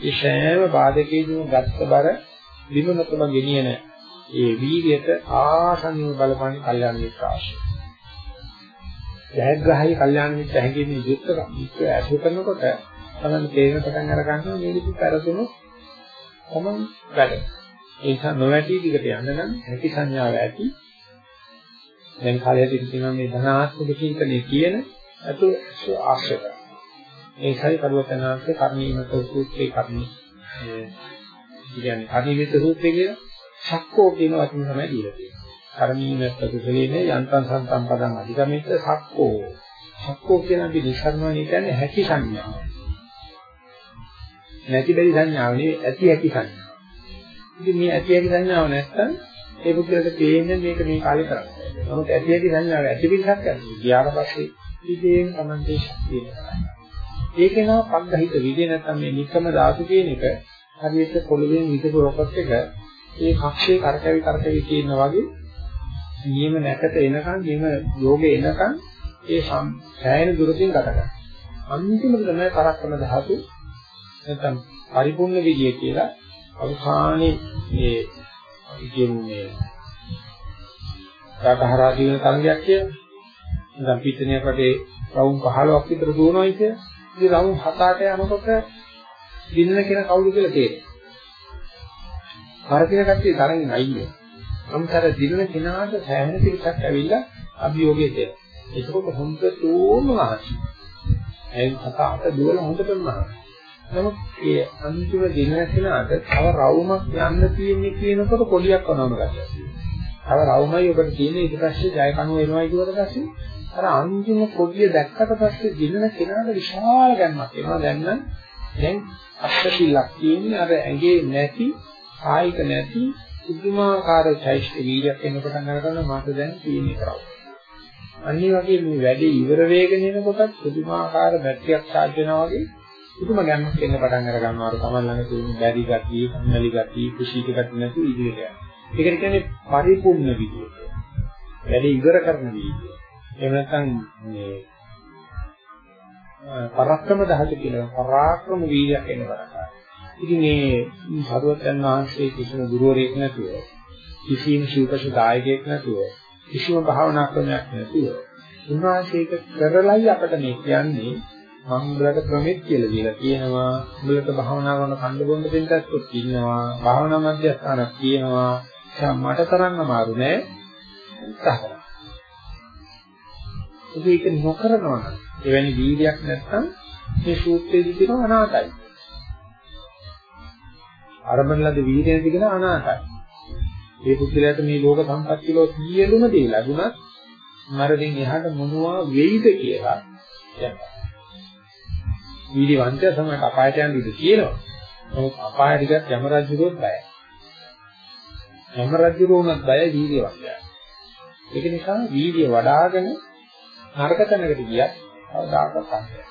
ඒ සෑම බාධකයකින් ගත්ත බර විමුණතම ගෙනියන ඒ වීර්යයට ආසන්නව බලපන්නේ කල්යාණ මිත්‍ර ආශ්‍රය. ජයග්‍රහයි කල්යාණ මිත්‍ර හැඟීමේ යුක්තකම් මිත්‍ර ඇසුර කරනකොට තමයි තේරෙන පටන් අර ගන්නවා මේ විදිහට කරසුණු තමන් වැඩ. ඒ නිසා නොවැටි දිගට යන්න නම් හැකි සංඥාව ඇති. දැන් කාලයට ඉතින් මේ ධනාත්මක චින්තනයේ කියන අතු ආශ්‍රය. ඒකයි කරුවතනාංශේ කර්ණීමත සූත්‍රයේ කර්ණී ඒ කියන්නේ කර්ණීමත සූත්‍රය කියන සක්කෝ කියන වචන තමයි දීලා තියෙන්නේ. කර්ණීමත කුසලේනේ යන්තං සන්තම් පදං අධිගමිත සක්කෝ. සක්කෝ කියන අපි නිසරණය කියන්නේ හැකි සංඥාව. නැති බැරි සංඥාව නෙවෙයි ඇති හැකි සංඥාව. ඉතින් මේ ඇති හැකි සංඥාව නැත්තම් ඒ පුද්ගලට තේින්නේ මේක මේ කාලේ කරන්නේ. නමුත් ඇති හැකි සංඥාව ඇති පිටක් කරන්නේ. ගියාට පස්සේ ඉතින් Tamante ශක්තිය කරන්නේ. ඒක නා පග්ගහිත විදේ නැත්නම් මේ නිකම ධාතු කියන එක හරියට පොළවෙන් විදපු රොකට් එක ඒ කක්ෂයේ කරකැවි කරකැවි කියන වගේ නියම නැකට එනකන් නියම යෝගේ එනකන් ඒ සෑහෙන දුරකින් ගත කරනවා. අන්තිමට තමයි පරක්කම ධාතු නැත්නම් පරිපූර්ණ විදිය කියලා අවසානයේ මේ කියන්නේ රටහරා දින තරගයක් කියලා. නැත්නම් පිටණිය රටේ රවුම් 15ක් විතර දුවනවායි කියලා. ඉතින් රවුම් 7-8 යනකොට දිනන කෙනා කවුද කියලා තේරෙනවා. කරකින කට්ටිය තරඟින් අයියේ. අම්තර දිනන කෙනාට සෑහෙන පිටක් ඇවිල්ලා අභියෝගයේ දෙනවා. ඒකකොට හොඳටම අහසි. එයින් 7-8 දුවල හොඳටම අහසි. නමුත් ඒ අන්තිම දින නැතිනාට තව රවුමක් යන්න තියෙන්නේ කියනකොට පොඩියක් වනවම ගැටයක්. තව රවුමයි ඔබට තියෙන්නේ ඊට පස්සේ ජය කණුව එනවා කියවට පස්සේ අර අන්තිම පොඩිය දැක්කට පස්සේ දිනන කෙනාට විශාල ගැම්මක් එනවා දැන් නම් දැන් අත්පිලක් තියෙන්නේ අර ඇඟේ නැති කායික නැති පුදුමාකාර චෛත්‍ය වීර්යයක් එන්න පටන් ගන්නවා මට දැන් තියෙන්නේ කරව. අනිත් වගේ මේ වැඩේ ඉවර වේගෙන එනකොටත් පුදුමාකාර බැටරියක් charge වෙනවා වගේ පුදුම ගැම්මක් එන්න පටන් අර ගන්නවා අර තමන් ළඟ තියෙන බැරි ගතිය, කම්මැලි ගතිය, කුසීත ගතිය නැති ඉදිරියට යනවා. ඒකට කියන්නේ පරිපූර්ණ විදිය. වැඩේ ඉවර කරන විදිය. එහෙම නැත්නම් මේ පරක්‍රම දහතු කියලා පරාක්‍රම වීර්යයක් එන්න පටන් ගන්නවා. ඉතින් මේ සරුවත්යන් වහන්සේ කිසිම ගුරුවරයෙක් නැතුව කිසිම ශිල්පශ දායකයෙක් නැතුව කිසිම භාවනා ක්‍රමයක් නැතුව උන්වහන්සේක කරලයි අපිට මේ කියන්නේ මම උඹලට ක්‍රමෙත් කියලා දීලා කියනවා උඹලට භාවනා කරන කණ්ඩ බොන්න දෙන්නත් ඉන්නවා භාවනා මධ්‍යස්ථානක් කියනවා මට තරන්න අමාරු නෑ උත්සාහ කරන්න. ඒක නොකරනවා නම් එවැනි වීර්යයක් නැත්නම් මේ සූත්‍රයේදී කියන අනාතයි. අරබන ලද වීර්යය දිගන අනාතයි. මේ පුද්ගලයාට මේ ලෝක සම්පත් වල සියලුම දේ ලැබුණත් මරණයෙන් එහාට මොනවා වෙයිද කියලා යනවා. වීර්යවන්තය තමයි අපායට යන්න ඉඩ තියෙනවා. නමුත් අපායට ගියත් යම රජුරොත් බයයි. යම රජුරොත් බයයි වීර්යවන්තයා. ඒක නිසා වීර්ය වඩ아가න නරක තැනකට ගියත් කවදාකවත් අහන්නේ.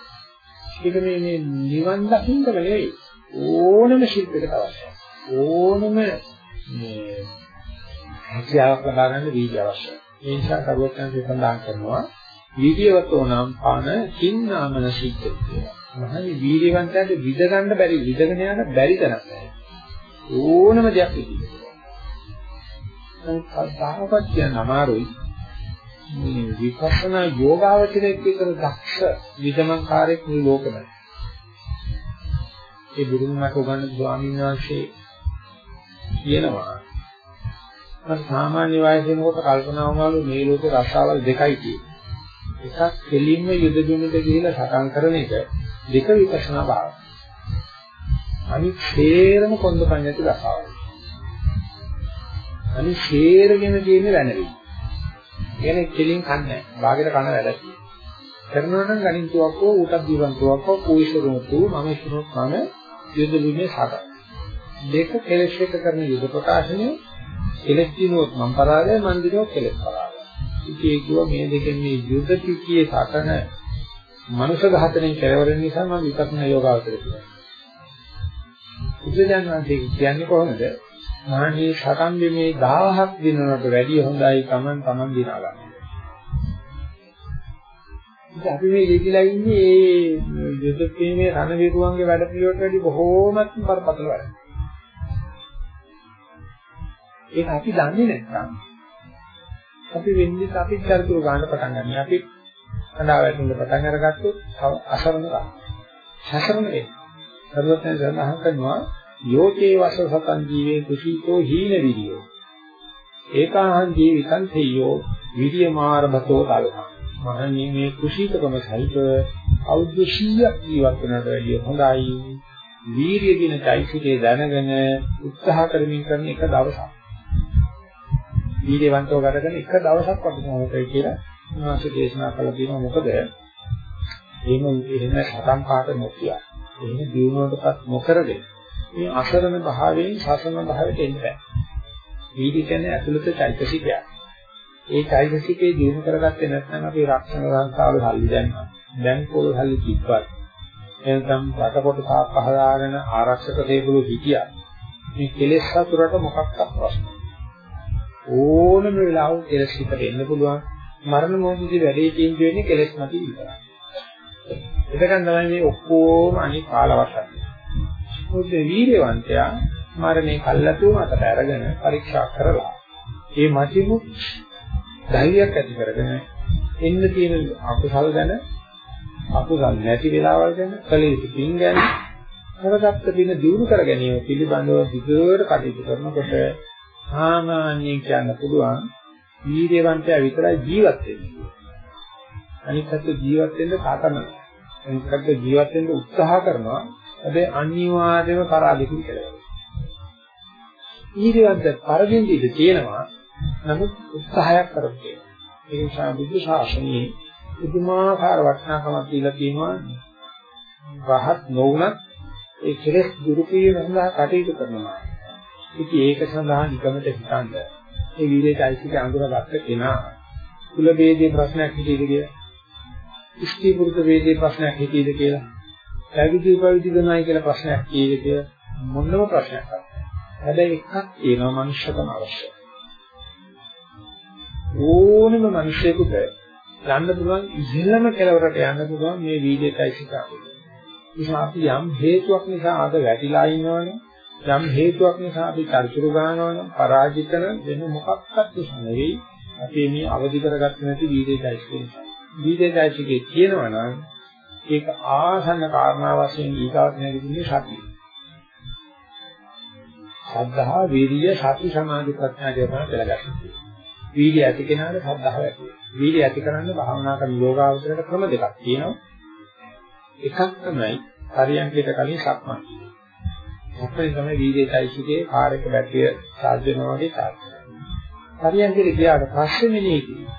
ඒක මේ මේ නිවන් දකින්නම නෙවෙයි ඕනම ශිල්පයකට අවශ්‍යයි. ඕනම මේ හැකියාවක් ලබා ගන්න වීර්ය අවශ්‍යයි. ඒ නිසා කරුවත්යන්සේ සඳහන් කරනවා වීර්යවතෝ නම් පාන කින්නාමන සිද්ධ කියලා. මහනි වීර්යවන්තයන්ට විද ගන්න බැරි විදගෙන යන බැරි තරක් ඕනම දෙයක් විදිහට. සංකල්පතාවපත් කියන අමාරුයි මේ විපස්සනා යෝගාවචරයේ කියන දක්ෂ විදමන්කාරයෙක් මේ ලෝකෙමයි. ඒ බුදුමහත් උගන්වන ස්වාමීන් වහන්සේ කියනවා මම සාමාන්‍ය වයසේ කොට කල්පනා වුණාලු මේ ලෝකේ රසාවල් දෙකයි තියෙන්නේ. එකක් දෙලින්ම යුද දුන්නට ගිහිලා සටන් කරන එක දෙක විපස්සනා භාවය. අනිත් හේරම කොන්ද පඤ්ඤති රසාවල්. අනිත් හේරගෙන තියෙන්නේ වැනවි. කියන්නේ කෙලින් කන්නේ නැහැ. වාගෙට කන වැඩ කරනවා නම් ගණින් තුවක්කෝ ඌටක් දීවන් තුවක්කෝ කෝයිසරුතු මම ඉස්සරොත් මම යුද විමේ සාත. දෙක කෙලෙස් එක කරන යුද ප්‍රකාශනය කෙලෙස් දිනුවොත් මම පරාදයි මන් දිනුවොත් කෙලෙස් පරාදයි. ඉතින් ඒ කිව්වා මේ දෙකෙන් මේ යුද පිටියේ සටන මනුෂ්‍ය ඝාතනයෙන් කෙලවර නිසා මම විපස්සනා යෝගාවතර කියනවා. බුදුදහම කියන්නේ කොහොමද? මාන්නේ සටන් දෙමේ 1000ක් දිනනකට වැඩිය හොඳයි Taman Taman දිනා ගන්න. ඉතින් අපි මේ යෙදිලා ඉන්නේ මේ දෙදෙප්පීමේ රණවිරුවන්ගේ වැඩ පිළිවෙලට වැඩි බොහෝමත් බරපතල වැඩක්. ඒක අපි දන්නේ නැත්නම් අපි වෙන්නේ අපි චරිතුරු ගන්න පටන් ගන්න. අපි කඳා වැටෙන්න පටන් අරගත්තොත් අසරණ ගන්න. සසරණ වෙන්නේ. සර්වඥයන් සඳහන් කරනවා යෝචේ වස සතං ජීවේ කුසීතෝ හීන විරියෝ. ඒකාහං ජීවිතං තේයෝ විරියමාරභතෝ කල්පං. මරණින් මේ කුසීතකම සහිත අවුරුදු 100ක් ජීවත් වෙනට වැඩිය හොඳයි. වීරිය කියන চৈতසිකේ දැනගෙන උත්සාහ කරමින් කරන එක දවසක්. වීර්යවන්තව ගත කරන එක දවසක් වටිනවයි කියලා මාස දේශනා කළා කියනවා මොකද එහෙම එහෙම සතම් කාට නොකිය. එහෙම දිනුවටපත් නොකරගෙන මේ අසරණ භාවයෙන් සසරණ භාවයට එන්න බෑ. වීර්ය කියන්නේ ඇතුළත চৈতසිකයක්. ඒ চৈতසිකේ දිනු කරගත්තේ නැත්නම් අපි රක්ෂණ සංස්ථාවල සල්ලි දැම්මා. බැංකුවල සල්ලි කිව්වත් එනනම් රටකොට තාප පහදාගෙන ආරක්ෂක තේබුළු හිටියා. මේ කෙලෙස් සතුරට මොකක්වත් ප්‍රශ්න. ඕනම වෙලාවක කෙලෙස් හිතට එන්න පුළුවන්. මරණ මොහොතේ වැඩේ චේන්ජ් වෙන්නේ කෙලෙස් නැති විතරයි. එතකන් තමයි මේ ඔක්කොම අනිත් කාලවකත්. මොකද වීරවන්තයා මරණේ කල්ලාතුම අතට අරගෙන පරීක්ෂා කරලා ඒ මතිමුත් ධෛර්යයක් ඇති කරගෙන එන්න තියෙන අකුසල් ගැන අකුසල් නැති වෙලාවල් ගැන කලී පින් ගැන හරගත්ත පින දිනු කර ගැනීම පිළිබඳව දිගට කටයුතු කරනකොට සාමාන්‍යයෙන් කියන්න පුළුවන් වීර්යවන්තයා විතරයි ජීවත් වෙන්නේ. අනිත් පැත්ත ජීවත් වෙන්න කාටම අනිත් පැත්ත ජීවත් වෙන්න උත්සාහ කරනවා. හැබැයි අනිවාර්යයෙන්ම කරාදිකින් කියලා. වීර්යවන්ත පරදින්දීද තියෙනවා. නමුත් උත්සාහයක් කරන්නේ. ඒ නිසා බුදු ශාසනයේ පුදුමාකාර වටිනාකමක් දීලා තියෙනවා. රහත් නොවුනත් ඒ කෙලෙස් දුරු කිරීම සඳහා කටයුතු කරනවා. ඉතින් ඒක සඳහා නිකමට හිතන්න. ඒ වීර්යයිසික අඳුරගත්ත කෙනා කුල ભેදේ ප්‍රශ්නයක් හිතේද කියලා. ඉෂ්ටි පුරුත ભેදේ ප්‍රශ්නයක් හිතේද කියලා. පැවිදි උපවිදි කරනයි කියලා ප්‍රශ්නයක් කියේ කියලා මොනම ප්‍රශ්නයක් නැහැ. හැබැයි එකක් තියෙනවා මනුෂ්‍යකම අවශ්‍යයි. ඕනම මිනිසෙකුට යන්න පුළුවන් ඉහළම කෙලවරට යන්න පුළුවන් මේ වීර්යයිසික අඳුර. ඉතින් අපි යම් හේතුවක් නිසා අද වැටිලා ඉන්නවනේ යම් හේතුවක් නිසා අපි චර්චුරු ගන්නවනම් පරාජිත වෙන මොකක්වත් නෙවෙයි අපි මේ අවදි කරගත්තේ නැති වීර්යයිසිකේ නිසා. වීර්යයිසිකේ කියනවා නම් ඒක ආසන්න කාරණා වශයෙන් ඊගාවට නැගිටින්නේ සතිය. සද්ධා, වීර්ය, සති, සමාධි, ප්‍රඥා කියන පෙළගන්නවා. වීර්ය ඇති කෙනාට සද්ධාව ඇති වෙනවා. වීර්ය ඇති කරන්න භාවනා කරන යෝගාවචරයට ක්‍රම දෙකක් තියෙනවා. එකක් තමයි හරියන්කේට කලින් සක්මන්. මොකද තමයි වීර්යයිසිකේ කාර් එක බැටරිය charge වෙනවා වගේ charge කරනවා. හරියන්කේට ගියාට පස්සේ මෙනෙහි කිරීම.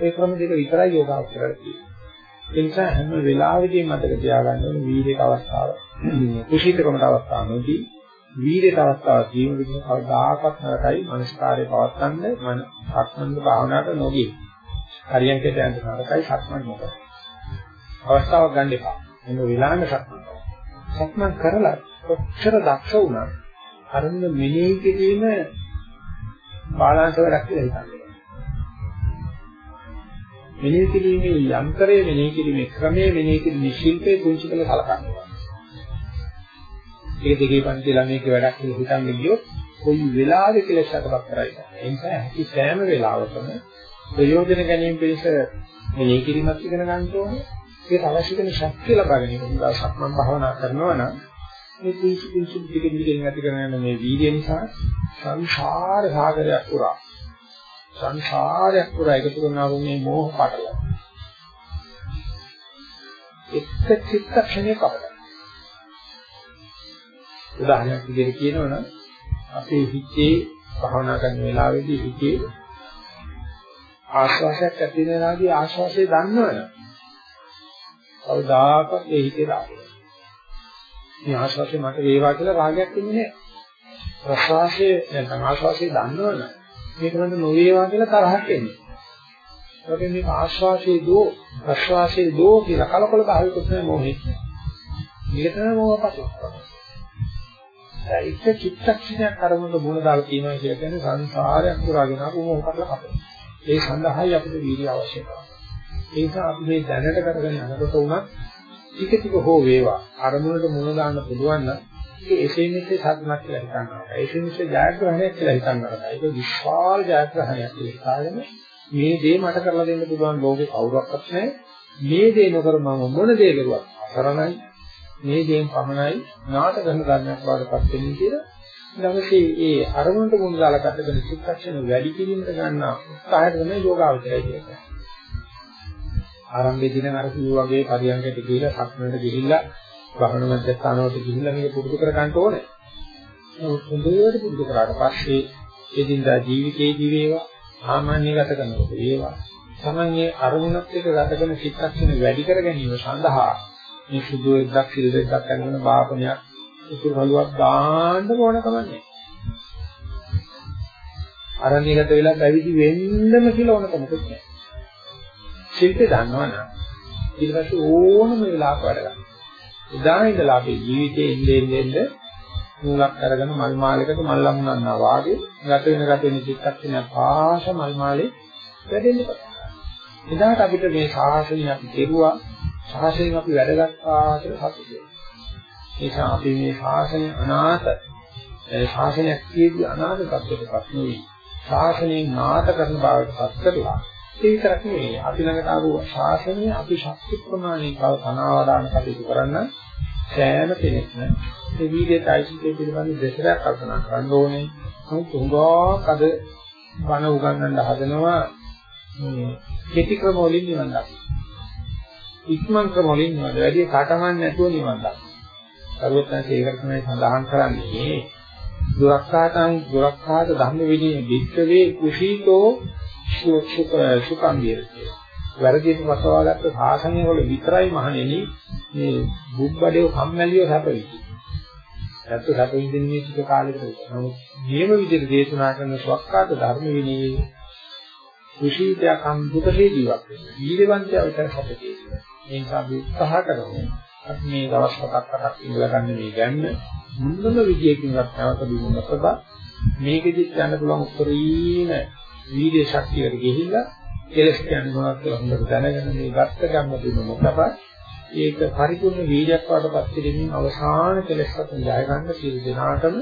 ඒ ක්‍රම දෙක විතරයි යෝගාවචරයට තියෙන්නේ. ඒ නිසා හැම වෙලාවෙදීම මතක තියාගන්න ඕනේ වීර්යක අවස්ථාව. කුසීතකමට අවස්ථාව නොදී වීර්යක අවස්ථාව ජීවන විදිහ කවදාකවත් නරකයි මනස්කාරය පවත්තන්න මන සක්මන් භාවනාවට නොගිය. හරියන්කේට යන්න නරකයි සක්මන් නොකර. අවස්ථාවක් ගන්න එපා. එන්න වෙලාවෙම සක්මන් කරන්න. සක්මන් කරලා කොච්චර දක්ෂ වුණත් අරමුණ මෙනෙහි කිරීම බාලාංශ වැඩක් කියලා හිතන්නේ. මෙනෙහි කිරීමේ යන්ත්‍රය මෙනෙහි කිරීමේ ක්‍රමය මෙනෙහි කිරීමේ ශිල්පේ කුංචි කළ කලකන්නවා. ඒ දෙකේ පන්ති ළමයික වැඩක් කියලා හිතන්නේ ගියොත් කොයි වෙලාවෙ කෙලෙස් අතපත් කරයිද. ඒ නිසා හැකි සෑම වෙලාවකම ප්‍රයෝජන ගැනීම පිණිස මෙනෙහි කිරීමක් ඉගෙන ගන්න ඕනේ. ඒකට අවශ්‍ය කරන ශක්තිය ලබා ගැනීම සඳහා සක්මන් භාවනා කරනවා නම් මේ කුංචි කුංචි ටික ටික ඇති කරන මේ වීර්ය නිසා සංසාර සාගරයක් පුරා සංසාරයක් පුරා එකතු කරනා වූ මේ මෝහ පටල එක්ක චිත්තක්ෂණයක අපට උදාහරණයක් විදිහට කියනවනම් අපේ හිතේ භාවනා කරන වෙලාවේදී හිතේ ආශ්වාසයක් ඇති වෙනාදී ආශ්වාසය දන්නවනේ කවදාකවත් ඒ හිතේ රාගය. මේ ආශ්වාසය මට වේවා කියලා රාගයක් එන්නේ නැහැ. ප්‍රශ්වාසයේ නැත්නම් ආශ්වාසයේ දන්නවනේ මේක මට නොවේවා කියලා තරහක් එන්නේ. ඒකෙන් මේ ආශ්වාසයේ දෝ ප්‍රශ්වාසයේ දෝ කියලා කලකොල භාවිකුත් නැහැ මොහේ. මේක තමයි මොහපතක්. ඒක චිත්තක්ෂණයක් අරමුණක මුණ දාලා තියෙනවා කියන්නේ සංසාරයක් පුරාගෙන ආපු මොහොතකට අපේ. ඒ සඳහායි අපිට වීර්ය අවශ්‍ය කරන්නේ. ඒ නිසා අපි මේ දැනට කරගෙන යනකොට උනත් ටික ටික හෝ වේවා අරමුණට මුණ දාන්න පුළුවන් නම් ඒක එසේ මෙසේ සාධනක් කියලා හිතනවා. එසේ මෙසේ ජයග්‍රහණයක් කියලා හිතනවා. ඒක විශාල ජයග්‍රහණයක් කියලා මේ දේ මට කරලා දෙන්න පුළුවන් ලෝකේ කවුරක්වත් නැහැ. මේ දේ නොකර මම මොන දේ කරුවත් අසරණයි. මේ දේෙන් පමණයි නාට කරන ධර්මයක් වඩපත් වෙන්නේ කියලා ළඟදී ඒ අරමුණට මුණ දාලා කටගෙන චිත්තක්ෂණ වැඩි කිරීමට ගන්න උත්සාහය තමයි යෝගාවචරය කියන්නේ. ආරම්භයේ දින අර කිව්වා වගේ පරියන්කට ගිහිලා සක්මනට ගිහිල්ලා වහන මැදස්ථානවලට ගිහිල්ලා මේක පුරුදු කර ගන්න ඕනේ. නමුත් හොඳට පුරුදු කරාට පස්සේ එදිනදා ජීවිතයේදී වේවා සාමාන්‍ය ගත කරනකොට වේවා තමන්ගේ අරමුණත් එක්ක ගත කරන චිත්තක්ෂණ වැඩි කර ගැනීම සඳහා මේ සුදු එක්දක් සිල් දෙකක් අරගෙන බාපනයක් උතුරු රළුවක් දාන්න ඕන කමන්නේ. අරණියකට වෙලා පැවිදි වෙන්නම කියලා ඕනක මොකද නැහැ. ශිල්පේ දන්නවනම් ඊට පස්සේ ඕනම වෙලාවක වැඩ ගන්න. එදා ඉඳලා අපේ ජීවිතේ ඉන්නේ ඉන්නේ මූලක් අරගෙන මල් මාලයකට මල් ලමුනන්නා වාගේ ගත වෙන ගත වෙන චිත්තක්ෂණය පාස මල් මාලේ වැඩෙන්න පටන් එදාට අපිට මේ සාහසය අපි කෙරුවා සාහසයෙන් අපි වැඩගත්තා කියලා හසුද නිසා අපි මේ ශාසනය අනාථ ශාසනයක් කියදී අනාථ තත්ත්වයකටපත් නෙවෙයි. ශාසනයෙන් නාථ කරන බවට පත් කරලා ඒ විතරක් නෙවෙයි අපි ළඟට ආව ශාසනය අපි ශක්ති ප්‍රමාණයෙන් බව තනවාදාන කටයුතු කරන්න සෑම කෙනෙක්ම මේ වීර්යයිසිකේ පිළිබඳ දෙසරක් කල්පනා කරන්න ඕනේ. නමුත් උංගාවක් අද බණ උගන්වන්න හදනවා මේ කෙටි ක්‍රම වලින් නිවන් දකින්න. ඉක්මන් ක්‍රම වලින් නිවන් වැඩි කටමන් නැතුව නිවන් දකින්න. සර්වඥාන්සේ ඒකට තමයි සඳහන් කරන්නේ දුරක්ඛාතං දුරක්ඛාත ධම්ම විනී වික්කවේ කුසීතෝ සුඛං විරති. වැරදිට වසවාගත්ත සාසනය වල විතරයි මහණෙනි මේ බුබ්බඩේ කම්මැලියෝ සැපවිති. ඇත්ත සැපවිඳින මේ ටික කාලෙකට විතර. නමුත් නියම විදිහට දේශනා කරන සුවක්ඛාත ධර්ම විනී කුසීතයකම් දුකේ ජීවත් වෙනවා. ඊළවන්තය විතර සැපදී. ඒ නිසා අපි උත්සාහ කරමු. අපි මේ දවස් හතක් අටක් ඉඳලා ගන්න මේ ගැන්න මුන්නම විදියකින්වත් නැවත බිමුන ප්‍රබා මේකෙදිත් යන්න පුළුවන් උත්තරීන වීර්ය ශක්තියට ගිහිල්ලා කෙලස් කියන්නේ මොනවද කියලා හොඳට දැනගෙන මේ ගත්ත ගන්න දුන්න මොකද ඒක පරිපූර්ණ වීර්යයක් වඩපත් කිරීමෙන් අවසාන කෙලස් වලින් ජය ගන්න සියලු දෙනාටම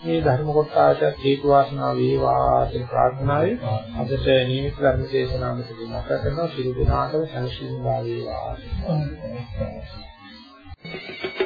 මේ ධර්ම කොටාට හේතු වාසනා වේවා කියන ප්‍රාර්ථනාවයි අදට නියමිත ධර්ම දේශනාව මෙතන නැවත කරනවා සිල් දනාතව සැලසීම වේවා Thank you.